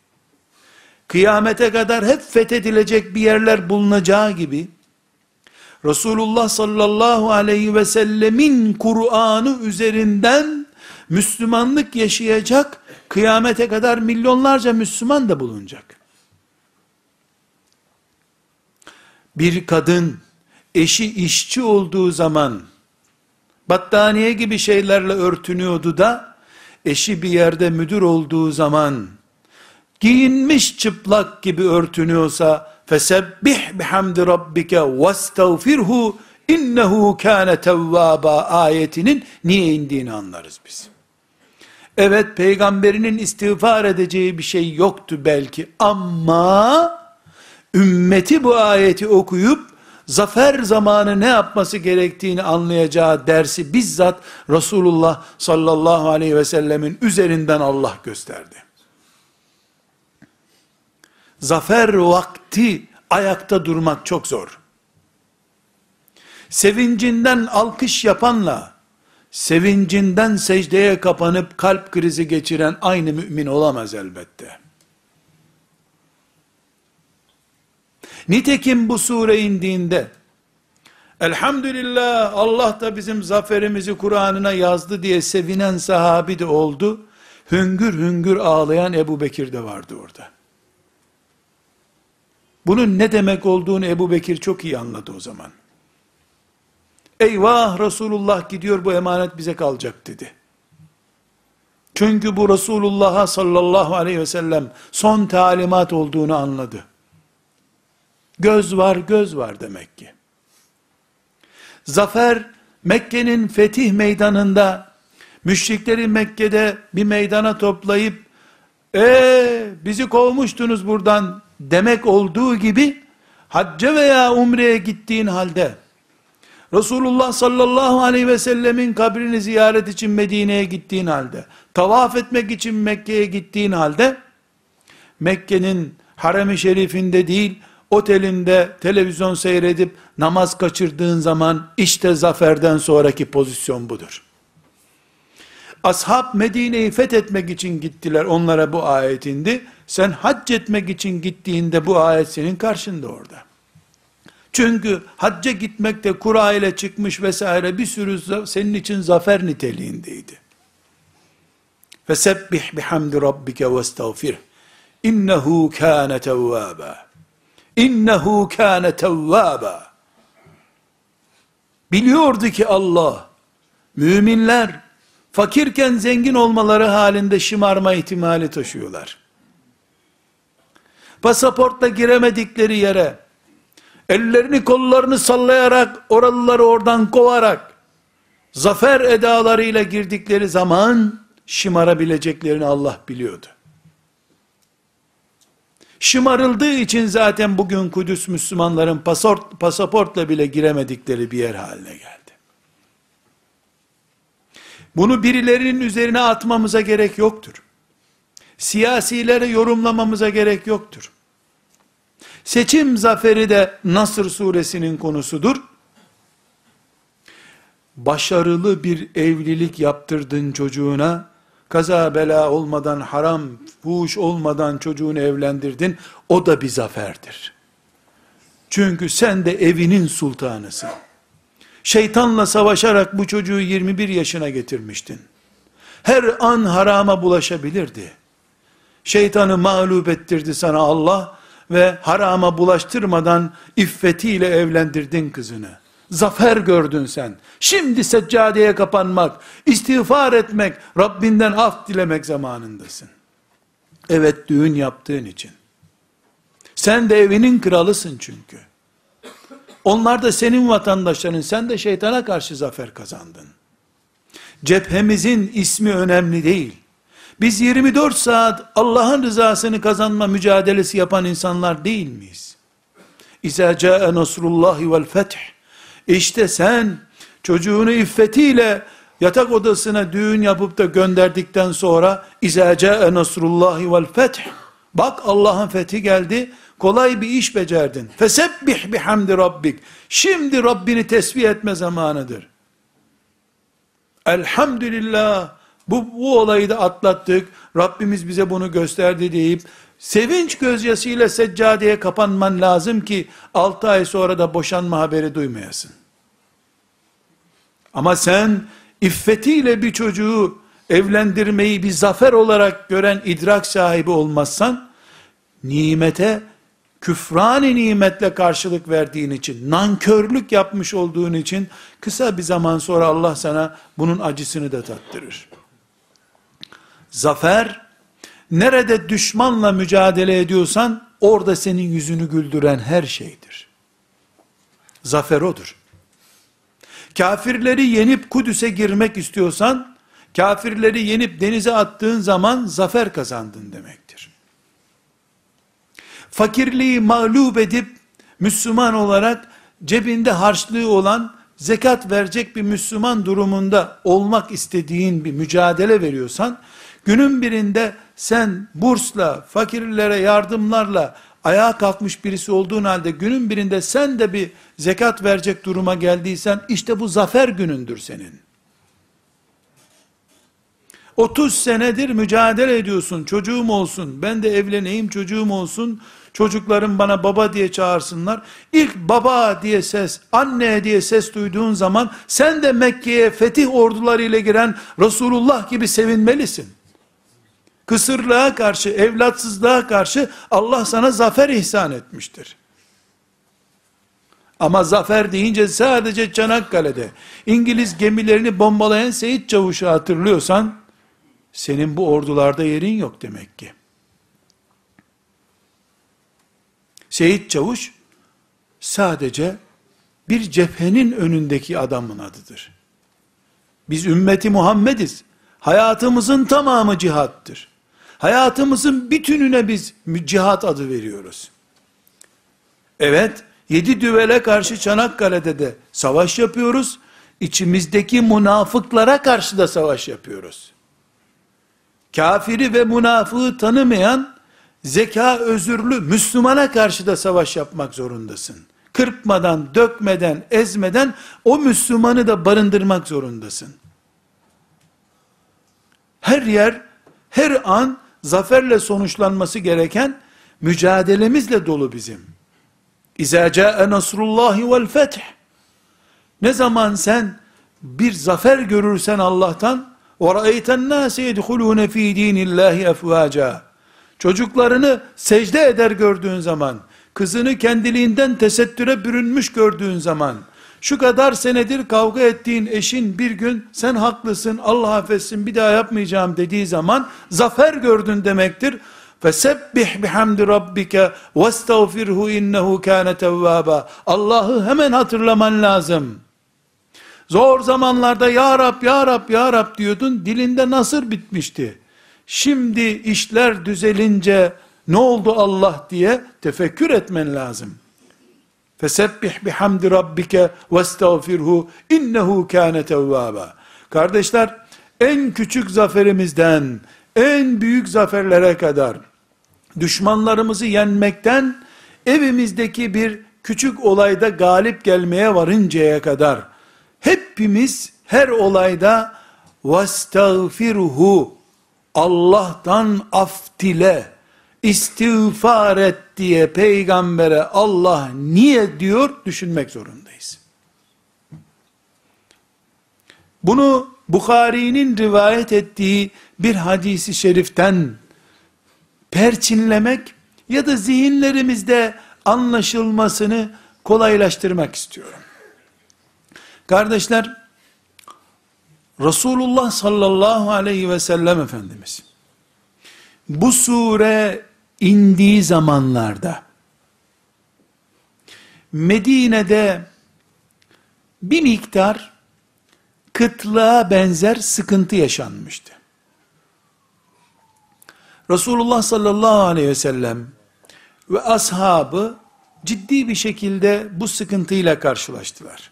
kıyamete kadar hep fethedilecek bir yerler bulunacağı gibi, Resulullah sallallahu aleyhi ve sellemin Kur'an'ı üzerinden Müslümanlık yaşayacak, kıyamete kadar milyonlarca Müslüman da bulunacak. Bir kadın, eşi işçi olduğu zaman, battaniye gibi şeylerle örtünüyordu da, eşi bir yerde müdür olduğu zaman, giyinmiş çıplak gibi örtünüyorsa, fesebbih bihamdi rabbike vestağfirhu innehu kâne tevvâba ayetinin niye indiğini anlarız biz. Evet peygamberinin istiğfar edeceği bir şey yoktu belki ama ümmeti bu ayeti okuyup zafer zamanı ne yapması gerektiğini anlayacağı dersi bizzat Resulullah sallallahu aleyhi ve sellemin üzerinden Allah gösterdi zafer vakti ayakta durmak çok zor. Sevincinden alkış yapanla, sevincinden secdeye kapanıp kalp krizi geçiren aynı mümin olamaz elbette. Nitekim bu sure indiğinde, elhamdülillah Allah da bizim zaferimizi Kur'an'ına yazdı diye sevinen sahabi de oldu, hüngür hüngür ağlayan Ebu Bekir de vardı orada. Bunun ne demek olduğunu Ebu Bekir çok iyi anladı o zaman. Eyvah Resulullah gidiyor bu emanet bize kalacak dedi. Çünkü bu Resulullah'a sallallahu aleyhi ve sellem son talimat olduğunu anladı. Göz var göz var demek ki. Zafer Mekke'nin fetih meydanında müşrikleri Mekke'de bir meydana toplayıp ee bizi kovmuştunuz buradan demek olduğu gibi hacca veya umreye gittiğin halde Resulullah sallallahu aleyhi ve sellemin kabrini ziyaret için Medine'ye gittiğin halde tavaf etmek için Mekke'ye gittiğin halde Mekke'nin harem-i şerifinde değil otelinde televizyon seyredip namaz kaçırdığın zaman işte zaferden sonraki pozisyon budur. Ashab Medine'yi fethetmek için gittiler. Onlara bu ayet indi. Sen hac etmek için gittiğinde bu ayet senin karşında orada. Çünkü hacca gitmekte kura ile çıkmış vesaire bir sürü senin için zafer niteliğindeydi. Fesebbih bihamdi rabbike ve estağfir. İnnehu kâne tevvâba. İnnehu kâne tevvâba. Biliyordu ki Allah, müminler, fakirken zengin olmaları halinde şımarma ihtimali taşıyorlar. Pasaportla giremedikleri yere, ellerini kollarını sallayarak, oralıları oradan kovarak, zafer edalarıyla girdikleri zaman, şımarabileceklerini Allah biliyordu. Şımarıldığı için zaten bugün Kudüs Müslümanların pasaport, pasaportla bile giremedikleri bir yer haline geldi. Bunu birilerinin üzerine atmamıza gerek yoktur. Siyasilere yorumlamamıza gerek yoktur. Seçim zaferi de Nasır suresinin konusudur. Başarılı bir evlilik yaptırdın çocuğuna, kaza bela olmadan, haram, fuhuş olmadan çocuğunu evlendirdin, o da bir zaferdir. Çünkü sen de evinin sultanısın. Şeytanla savaşarak bu çocuğu 21 yaşına getirmiştin. Her an harama bulaşabilirdi. Şeytanı mağlup ettirdi sana Allah ve harama bulaştırmadan iffetiyle evlendirdin kızını. Zafer gördün sen. Şimdi seccadeye kapanmak, istiğfar etmek, Rabbinden af dilemek zamanındasın. Evet düğün yaptığın için. Sen de evinin kralısın çünkü. Onlar da senin vatandaşların, sen de şeytana karşı zafer kazandın. Cephemizin ismi önemli değil. Biz 24 saat Allah'ın rızasını kazanma mücadelesi yapan insanlar değil miyiz? İzâ câe nasrullahi vel feth. İşte sen çocuğunu iffetiyle yatak odasına düğün yapıp da gönderdikten sonra câe nasrullahi vel feth. Bak Allah'ın fethi geldi. Kolay bir iş becerdin. Fesebbih bihamdi rabbik. Şimdi Rabbini tesbih etme zamanıdır. Elhamdülillah bu, bu olayı da atlattık. Rabbimiz bize bunu gösterdi deyip sevinç gözyaşıyla seccadeye kapanman lazım ki 6 ay sonra da boşanma haberi duymayasın. Ama sen iffetiyle bir çocuğu evlendirmeyi bir zafer olarak gören idrak sahibi olmazsan nimete küfrani nimetle karşılık verdiğin için, nankörlük yapmış olduğun için, kısa bir zaman sonra Allah sana bunun acısını da tattırır. Zafer, nerede düşmanla mücadele ediyorsan, orada senin yüzünü güldüren her şeydir. Zafer odur. Kafirleri yenip Kudüs'e girmek istiyorsan, kafirleri yenip denize attığın zaman zafer kazandın demektir fakirliği mağlup edip, Müslüman olarak cebinde harçlığı olan, zekat verecek bir Müslüman durumunda olmak istediğin bir mücadele veriyorsan, günün birinde sen bursla, fakirlere yardımlarla ayağa kalkmış birisi olduğun halde günün birinde sen de bir zekat verecek duruma geldiysen işte bu zafer günündür senin. 30 senedir mücadele ediyorsun, çocuğum olsun, ben de evleneyim, çocuğum olsun, çocuklarım bana baba diye çağırsınlar. İlk baba diye ses, anne diye ses duyduğun zaman, sen de Mekke'ye fetih ordularıyla giren Resulullah gibi sevinmelisin. Kısırlığa karşı, evlatsızlığa karşı Allah sana zafer ihsan etmiştir. Ama zafer deyince sadece Çanakkale'de İngiliz gemilerini bombalayan Seyit Çavuş'u hatırlıyorsan, senin bu ordularda yerin yok demek ki. Seyit Çavuş, sadece bir cephenin önündeki adamın adıdır. Biz ümmeti Muhammediz. Hayatımızın tamamı cihattır. Hayatımızın bütününe biz cihat adı veriyoruz. Evet, yedi düvele karşı Çanakkale'de de savaş yapıyoruz. İçimizdeki münafıklara karşı da savaş yapıyoruz kafiri ve münafığı tanımayan, zeka özürlü Müslümana karşı da savaş yapmak zorundasın. Kırpmadan, dökmeden, ezmeden o Müslümanı da barındırmak zorundasın. Her yer, her an zaferle sonuçlanması gereken mücadelemizle dolu bizim. İzâ câe nasrullahi vel feth. Ne zaman sen bir zafer görürsen Allah'tan, وَرَأَيْتَ النَّاسِ يَدْخُلُونَ ف۪ي د۪ينِ اللّٰهِ اَفْوَاجًا Çocuklarını secde eder gördüğün zaman, kızını kendiliğinden tesettüre bürünmüş gördüğün zaman, şu kadar senedir kavga ettiğin eşin bir gün sen haklısın Allah affetsin bir daha yapmayacağım dediği zaman zafer gördün demektir. Fesebbih bihamdi rabbike vestağfirhu innehu kâne tevvâba. Allah'ı hemen hatırlaman lazım. Zor zamanlarda ya Rab, ya Rab, ya Rab diyordun, dilinde nasır bitmişti. Şimdi işler düzelince ne oldu Allah diye tefekkür etmen lazım. Fesebbih bihamdi rabbike ve estağfirhu innehu kâne tevvâba. Kardeşler, en küçük zaferimizden, en büyük zaferlere kadar, düşmanlarımızı yenmekten, evimizdeki bir küçük olayda galip gelmeye varıncaya kadar hepimiz her olayda vestağfirhu Allah'tan af dile istiğfar et diye peygambere Allah niye diyor düşünmek zorundayız. Bunu Bukhari'nin rivayet ettiği bir hadisi şeriften perçinlemek ya da zihinlerimizde anlaşılmasını kolaylaştırmak istiyorum. Kardeşler, Resulullah sallallahu aleyhi ve sellem Efendimiz, bu sure indiği zamanlarda, Medine'de bir miktar kıtlığa benzer sıkıntı yaşanmıştı. Resulullah sallallahu aleyhi ve sellem ve ashabı ciddi bir şekilde bu sıkıntıyla karşılaştılar.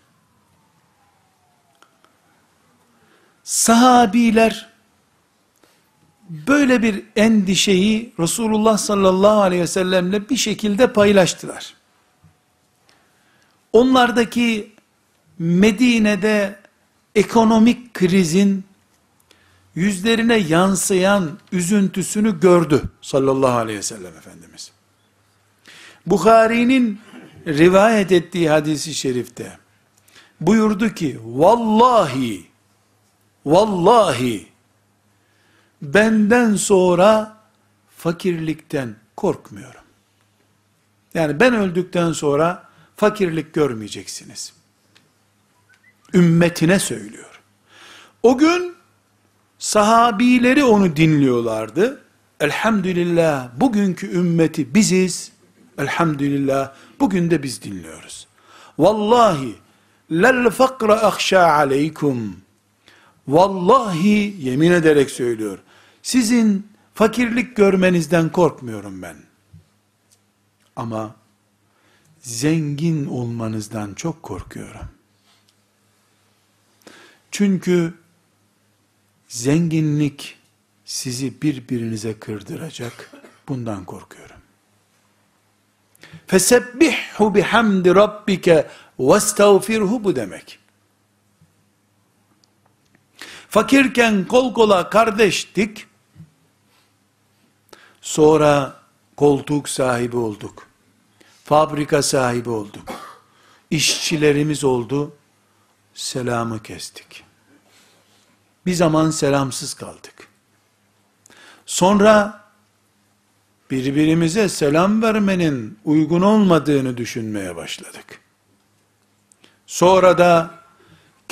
Sahabiler böyle bir endişeyi Resulullah sallallahu aleyhi ve sellemle bir şekilde paylaştılar. Onlardaki Medine'de ekonomik krizin yüzlerine yansıyan üzüntüsünü gördü sallallahu aleyhi ve sellem Efendimiz. Bukhari'nin rivayet ettiği hadisi şerifte buyurdu ki vallahi vallahi benden sonra fakirlikten korkmuyorum. Yani ben öldükten sonra fakirlik görmeyeceksiniz. Ümmetine söylüyor. O gün sahabileri onu dinliyorlardı. Elhamdülillah bugünkü ümmeti biziz. Elhamdülillah bugün de biz dinliyoruz. Vallahi lel fakra ahşa aleykum. Vallahi yemin ederek söylüyor. Sizin fakirlik görmenizden korkmuyorum ben. Ama zengin olmanızdan çok korkuyorum. Çünkü zenginlik sizi birbirinize kırdıracak. Bundan korkuyorum. Fesebbihhu bihamdi rabbike vestağfirhu bu demek. Fakirken kol kola kardeştik. Sonra koltuk sahibi olduk. Fabrika sahibi olduk. İşçilerimiz oldu. Selamı kestik. Bir zaman selamsız kaldık. Sonra birbirimize selam vermenin uygun olmadığını düşünmeye başladık. Sonra da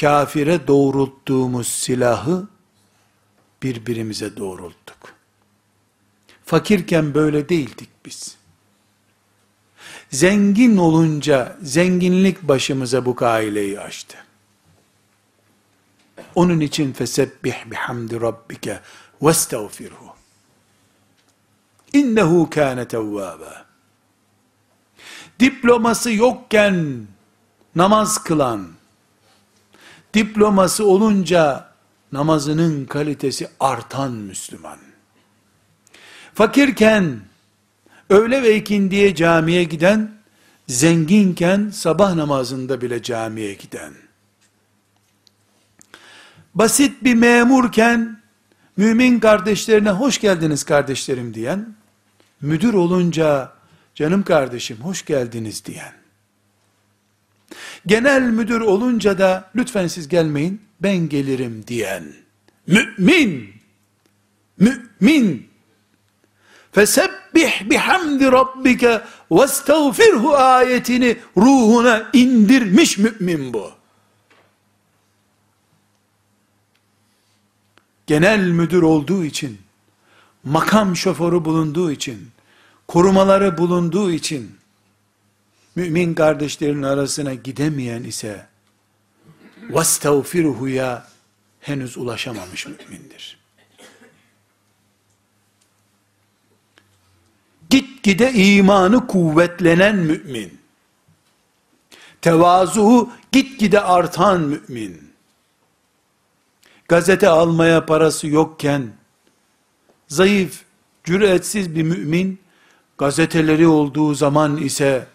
kafire doğrulttuğumuz silahı birbirimize doğrulttuk. Fakirken böyle değildik biz. Zengin olunca zenginlik başımıza bu aileyi açtı. Onun için fesebbih bihamdi rabbike vestağfirhu. İnnehu kâne tevvâbâ. Diploması yokken namaz kılan, diploması olunca namazının kalitesi artan Müslüman. Fakirken öğle ve ikindiye camiye giden, zenginken sabah namazında bile camiye giden, basit bir memurken, mümin kardeşlerine hoş geldiniz kardeşlerim diyen, müdür olunca, canım kardeşim hoş geldiniz diyen, genel müdür olunca da, lütfen siz gelmeyin, ben gelirim diyen, mümin, mümin, Fesebbih bihamdi rabbike vestağfirhu ayetini ruhuna indirmiş mümin bu. Genel müdür olduğu için, makam şoförü bulunduğu için, korumaları bulunduğu için, mümin kardeşlerin arasına gidemeyen ise, vestağfirhu'ya henüz ulaşamamış mümindir. Gitgide imanı kuvvetlenen mümin, tevazu gitgide artan mümin, gazete almaya parası yokken, zayıf, cüretsiz bir mümin, gazeteleri olduğu zaman ise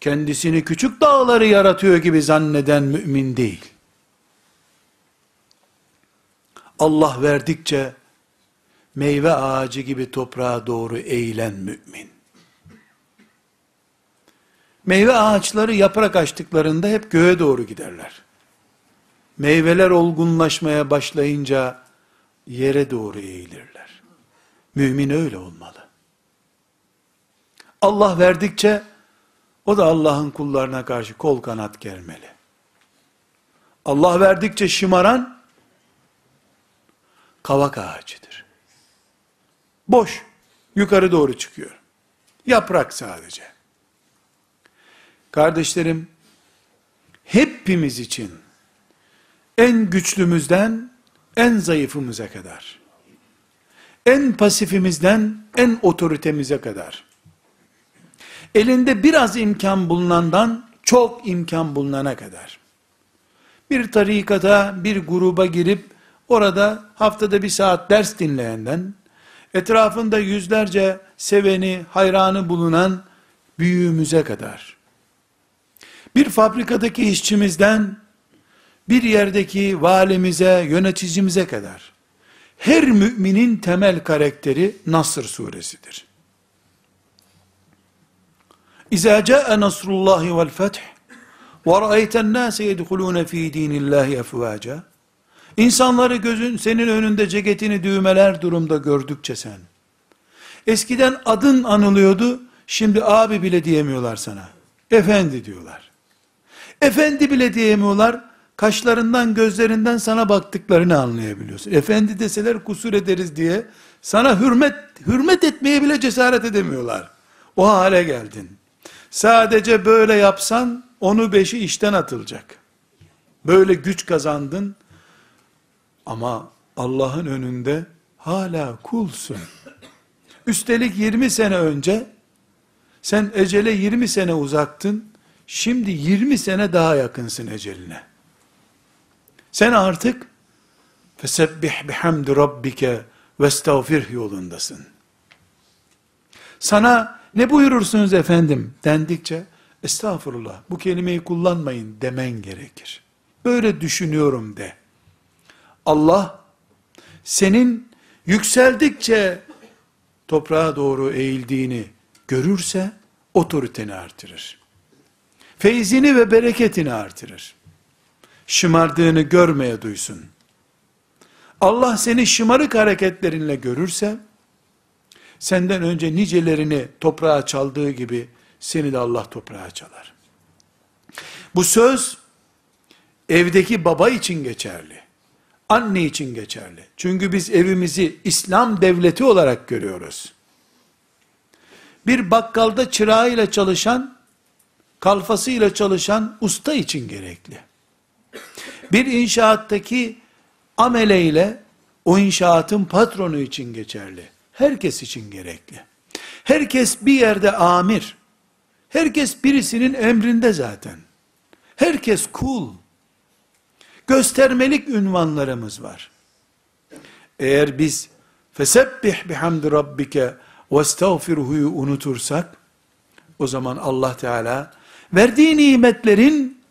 kendisini küçük dağları yaratıyor gibi zanneden mümin değil. Allah verdikçe meyve ağacı gibi toprağa doğru eğilen mümin. Meyve ağaçları yaprak açtıklarında hep göğe doğru giderler. Meyveler olgunlaşmaya başlayınca yere doğru eğilirler. Mümin öyle olmalı. Allah verdikçe o da Allah'ın kullarına karşı kol kanat germeli. Allah verdikçe şımaran kavak ağacıdır. Boş, yukarı doğru çıkıyor. Yaprak sadece. Kardeşlerim, hepimiz için en güçlümüzden en zayıfımıza kadar, en pasifimizden en otoritemize kadar, elinde biraz imkan bulunandan çok imkan bulunana kadar, bir tarikata, bir gruba girip, orada haftada bir saat ders dinleyenden, etrafında yüzlerce seveni, hayranı bulunan büyüğümüze kadar, bir fabrikadaki işçimizden, bir yerdeki valimize, yöneticimize kadar, her müminin temel karakteri Nasr suresidir. İzâ câe nasrullahi vel feth, ve ra'eyten nâse yedhulûne fî dînillâhi efvâca, İnsanları gözün senin önünde ceketini düğmeler durumda gördükçe sen, eskiden adın anılıyordu, şimdi abi bile diyemiyorlar sana. Efendi diyorlar. Efendi bile diyemiyorlar, kaşlarından gözlerinden sana baktıklarını anlayabiliyorsun. Efendi deseler kusur ederiz diye sana hürmet hürmet etmeye bile cesaret edemiyorlar. O hale geldin. Sadece böyle yapsan onu beşi işten atılacak. Böyle güç kazandın ama Allah'ın önünde hala kulsun. Üstelik 20 sene önce sen ecele 20 sene uzaktın. Şimdi 20 sene daha yakınsın eceline. Sen artık fesebbih bihamdi rabbike ve yolundasın. Sana ne buyurursunuz efendim dendikçe estağfurullah bu kelimeyi kullanmayın demen gerekir. Böyle düşünüyorum de. Allah senin yükseldikçe toprağa doğru eğildiğini görürse otoriteni artırır. Feyzini ve bereketini artırır şımardığını görmeye duysun. Allah seni şımarık hareketlerinle görürse, senden önce nicelerini toprağa çaldığı gibi, seni de Allah toprağa çalar. Bu söz, evdeki baba için geçerli. Anne için geçerli. Çünkü biz evimizi İslam devleti olarak görüyoruz. Bir bakkalda çırağıyla çalışan, kalfasıyla çalışan usta için gerekli. Bir inşaattaki ameleyle o inşaatın patronu için geçerli. Herkes için gerekli. Herkes bir yerde amir. Herkes birisinin emrinde zaten. Herkes kul. Göstermelik ünvanlarımız var. Eğer biz fesebbih bihamdi rabbike ve estağfirhu'yu unutursak, o zaman Allah Teala verdiği nimetlerin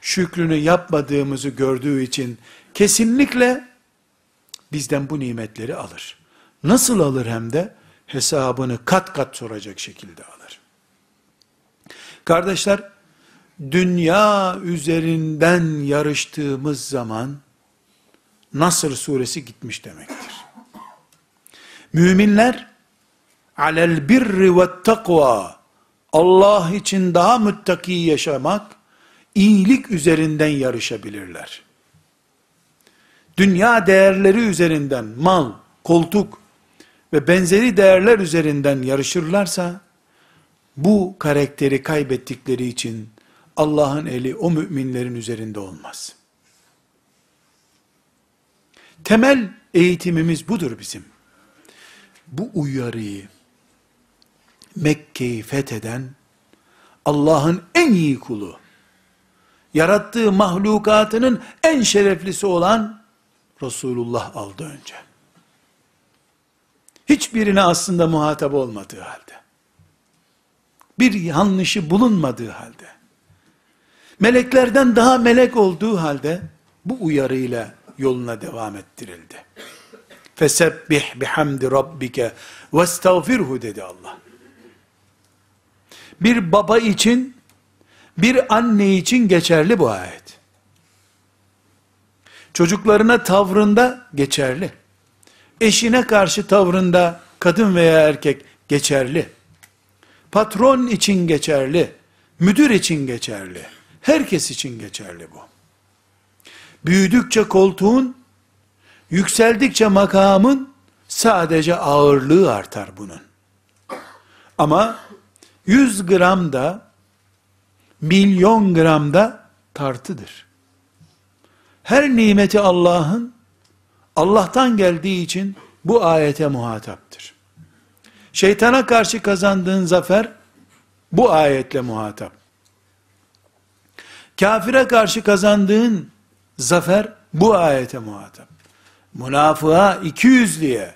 şükrünü yapmadığımızı gördüğü için kesinlikle bizden bu nimetleri alır. Nasıl alır hem de? Hesabını kat kat soracak şekilde alır. Kardeşler, dünya üzerinden yarıştığımız zaman, Nasır suresi gitmiş demektir. Müminler, alel birri ve takva, Allah için daha müttaki yaşamak, iyilik üzerinden yarışabilirler. Dünya değerleri üzerinden mal, koltuk ve benzeri değerler üzerinden yarışırlarsa bu karakteri kaybettikleri için Allah'ın eli o müminlerin üzerinde olmaz. Temel eğitimimiz budur bizim. Bu uyarıyı Mekke'yi fetheden Allah'ın en iyi kulu yarattığı mahlukatının en şereflisi olan Resulullah aldı önce. Hiçbirine aslında muhatap olmadığı halde. bir yanlışı bulunmadığı halde, meleklerden daha melek olduğu halde, bu uyarıyla yoluna devam ettirildi. Fesebbih bihamdi rabbike ve estağfirhu dedi Allah. Bir baba için, bir anne için geçerli bu ayet. Çocuklarına tavrında geçerli. Eşine karşı tavrında kadın veya erkek geçerli. Patron için geçerli. Müdür için geçerli. Herkes için geçerli bu. Büyüdükçe koltuğun, yükseldikçe makamın sadece ağırlığı artar bunun. Ama 100 gram da milyon gram da tartıdır. Her nimeti Allah'ın Allah'tan geldiği için bu ayete muhataptır. Şeytana karşı kazandığın zafer bu ayetle muhatap. Kafire karşı kazandığın zafer bu ayete muhatap. Münafığa 200 diye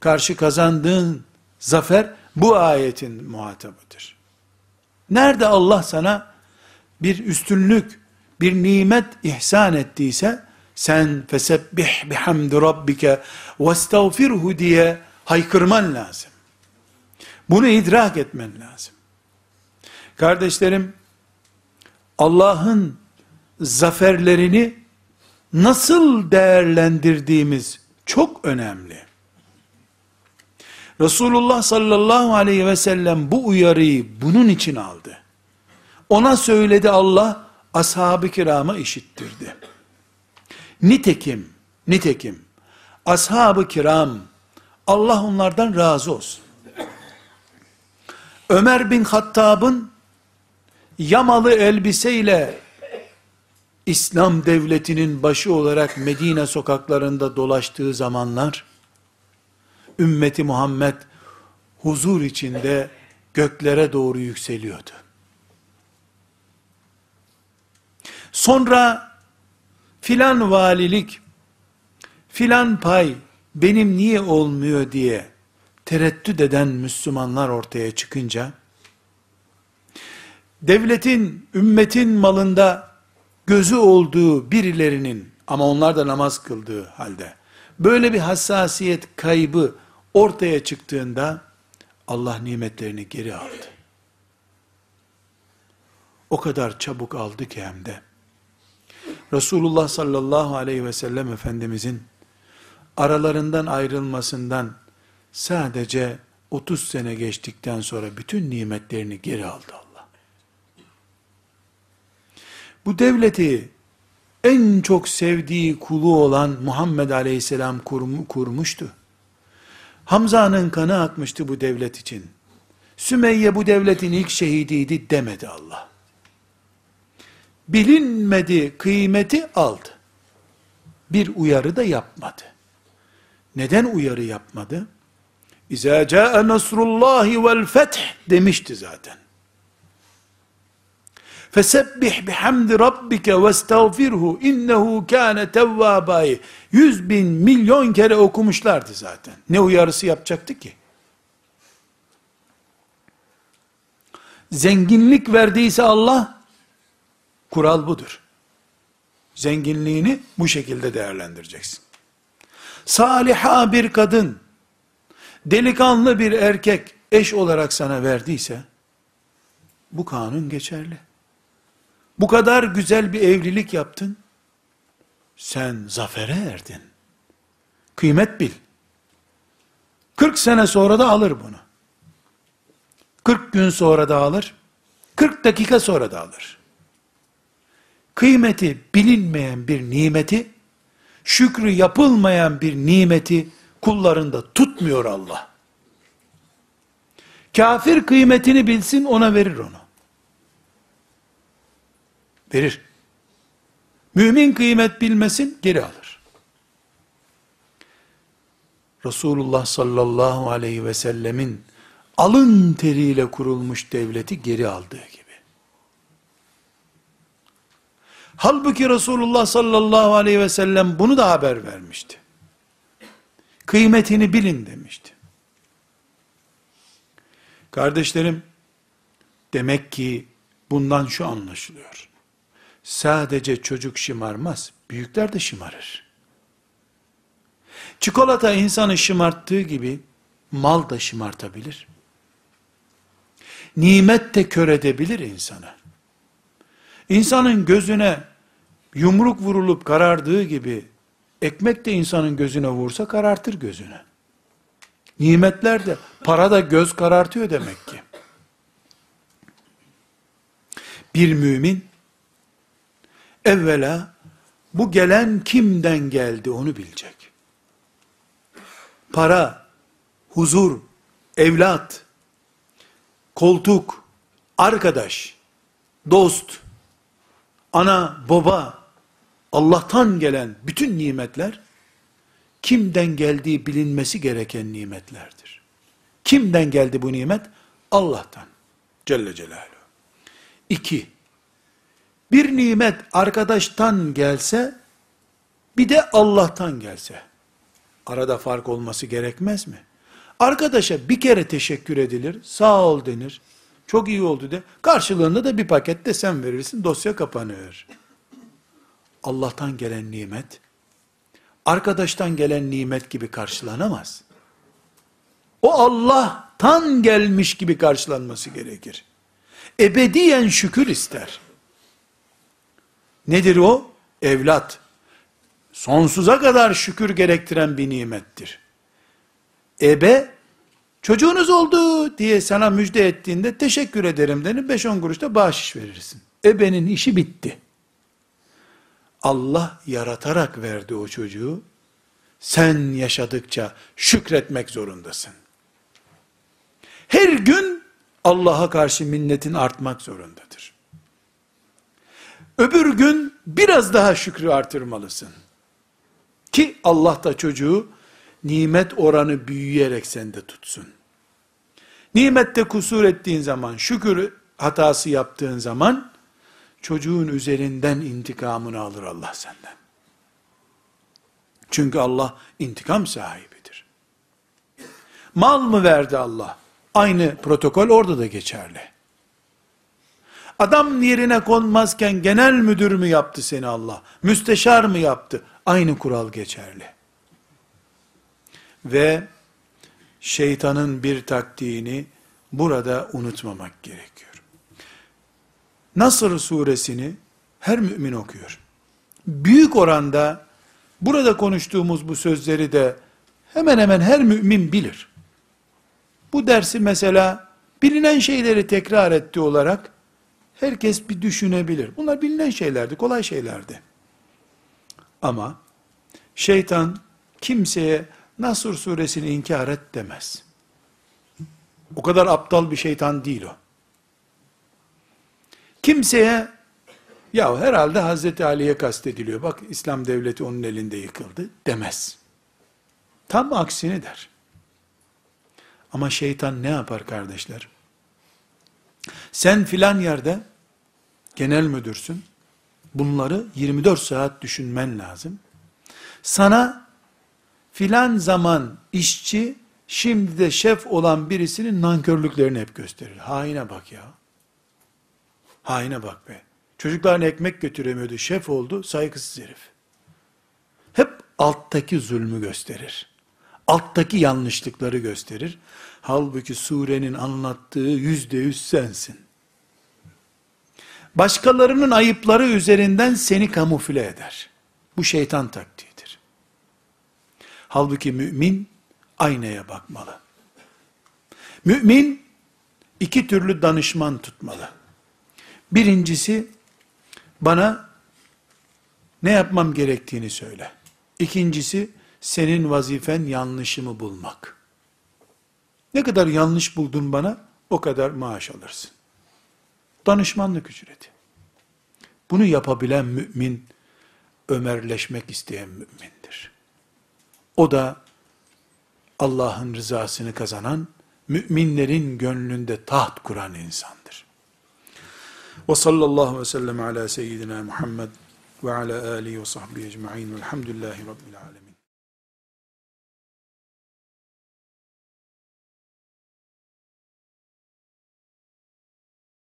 karşı kazandığın zafer bu ayetin muhatabıdır. Nerede Allah sana bir üstünlük, bir nimet ihsan ettiyse, sen fesebbih bihamdi rabbike ve estağfirhu diye haykırman lazım. Bunu idrak etmen lazım. Kardeşlerim, Allah'ın zaferlerini nasıl değerlendirdiğimiz çok önemli. Resulullah sallallahu aleyhi ve sellem bu uyarıyı bunun için aldı. Ona söyledi Allah, ashab-ı kirama işittirdi. Nitekim, nitekim, ashab-ı kiram, Allah onlardan razı olsun. Ömer bin Hattab'ın yamalı elbiseyle İslam devletinin başı olarak Medine sokaklarında dolaştığı zamanlar, ümmeti Muhammed huzur içinde göklere doğru yükseliyordu. Sonra filan valilik, filan pay benim niye olmuyor diye tereddüt eden Müslümanlar ortaya çıkınca, devletin, ümmetin malında gözü olduğu birilerinin, ama onlar da namaz kıldığı halde, böyle bir hassasiyet kaybı ortaya çıktığında, Allah nimetlerini geri aldı. O kadar çabuk aldı ki hem de. Resulullah sallallahu aleyhi ve sellem Efendimizin aralarından ayrılmasından sadece 30 sene geçtikten sonra bütün nimetlerini geri aldı Allah. Bu devleti en çok sevdiği kulu olan Muhammed Aleyhisselam kur, kurmuştu. Hamza'nın kanı akmıştı bu devlet için. Sümeyye bu devletin ilk şehidiydi demedi Allah. Bilinmedi kıymeti aldı. Bir uyarı da yapmadı. Neden uyarı yapmadı? İzâ câe nasrullâhi vel feth demişti zaten. Fesebbih bihamdi rabbike ve estağfirhu innehu kâne tevvâbâyı. Yüz bin milyon kere okumuşlardı zaten. Ne uyarısı yapacaktı ki? Zenginlik verdiyse Allah, kural budur. Zenginliğini bu şekilde değerlendireceksin. Saliha bir kadın, delikanlı bir erkek eş olarak sana verdiyse, bu kanun geçerli. Bu kadar güzel bir evlilik yaptın, sen zafere erdin. Kıymet bil. 40 sene sonra da alır bunu. 40 gün sonra da alır. 40 dakika sonra da alır. Kıymeti bilinmeyen bir nimeti, şükrü yapılmayan bir nimeti kullarında tutmuyor Allah. Kafir kıymetini bilsin ona verir onu. Verir. Mümin kıymet bilmesin geri alır. Resulullah sallallahu aleyhi ve sellemin alın teriyle kurulmuş devleti geri aldığı gibi. Halbuki Resulullah sallallahu aleyhi ve sellem bunu da haber vermişti. Kıymetini bilin demişti. Kardeşlerim, Demek ki bundan şu anlaşılıyor. Sadece çocuk şımarmaz, büyükler de şımarır. Çikolata insanı şımarttığı gibi mal da şımartabilir. Nimet de kör edebilir insanı. İnsanın gözüne yumruk vurulup karardığı gibi ekmek de insanın gözüne vursa karartır gözünü. Nimetler de, para da göz karartıyor demek ki. Bir mümin, evvela bu gelen kimden geldi onu bilecek. Para, huzur, evlat, koltuk, arkadaş, dost, ana, baba, Allah'tan gelen bütün nimetler, kimden geldiği bilinmesi gereken nimetlerdir. Kimden geldi bu nimet? Allah'tan. Celle Celaluhu. İki, bir nimet arkadaştan gelse, bir de Allah'tan gelse, arada fark olması gerekmez mi? Arkadaşa bir kere teşekkür edilir, sağ ol denir, çok iyi oldu de, karşılığında da bir paket de sen verirsin, dosya kapanır. Allah'tan gelen nimet, arkadaştan gelen nimet gibi karşılanamaz. O Allah'tan gelmiş gibi karşılanması gerekir. Ebediyen şükür ister. Nedir o? Evlat. Sonsuza kadar şükür gerektiren bir nimettir. Ebe, çocuğunuz oldu diye sana müjde ettiğinde teşekkür ederim denir, 5-10 kuruş da bahşiş verirsin. Ebenin işi bitti. Allah yaratarak verdi o çocuğu. Sen yaşadıkça şükretmek zorundasın. Her gün Allah'a karşı minnetin artmak zorundadır. Öbür gün biraz daha şükrü artırmalısın. Ki Allah da çocuğu nimet oranı büyüyerek sende tutsun. Nimette kusur ettiğin zaman, şükür hatası yaptığın zaman, çocuğun üzerinden intikamını alır Allah senden. Çünkü Allah intikam sahibidir. Mal mı verdi Allah? Aynı protokol orada da geçerli. Adam yerine konmazken genel müdür mü yaptı seni Allah? Müsteşar mı yaptı? Aynı kural geçerli. Ve şeytanın bir taktiğini burada unutmamak gerekiyor. Nasr suresini her mümin okuyor. Büyük oranda burada konuştuğumuz bu sözleri de hemen hemen her mümin bilir. Bu dersi mesela bilinen şeyleri tekrar etti olarak herkes bir düşünebilir. Bunlar bilinen şeylerdi, kolay şeylerdi. Ama şeytan kimseye Nasr suresini inkar et demez. O kadar aptal bir şeytan değil o kimseye ya herhalde Hazreti Ali'ye kastediliyor. Bak İslam devleti onun elinde yıkıldı demez. Tam aksini der. Ama şeytan ne yapar kardeşler? Sen filan yerde genel müdürsün. Bunları 24 saat düşünmen lazım. Sana filan zaman işçi şimdi de şef olan birisinin nankörlüklerini hep gösterir. Haine bak ya. Haine bak be. Çocuklarına ekmek götüremiyordu. Şef oldu. Saygısız herif. Hep alttaki zulmü gösterir. Alttaki yanlışlıkları gösterir. Halbuki surenin anlattığı yüzde yüz sensin. Başkalarının ayıpları üzerinden seni kamufle eder. Bu şeytan taktiğidir. Halbuki mümin aynaya bakmalı. Mümin iki türlü danışman tutmalı. Birincisi, bana ne yapmam gerektiğini söyle. İkincisi, senin vazifen yanlışımı bulmak. Ne kadar yanlış buldun bana, o kadar maaş alırsın. Danışmanlık ücreti. Bunu yapabilen mümin, ömerleşmek isteyen mümindir. O da Allah'ın rızasını kazanan, müminlerin gönlünde taht kuran insandır. Ve sallallahu ve sellem ala seyyidina Muhammed ve ala alihi ve sahbihi ecma'in velhamdülillahi rabbil alemin.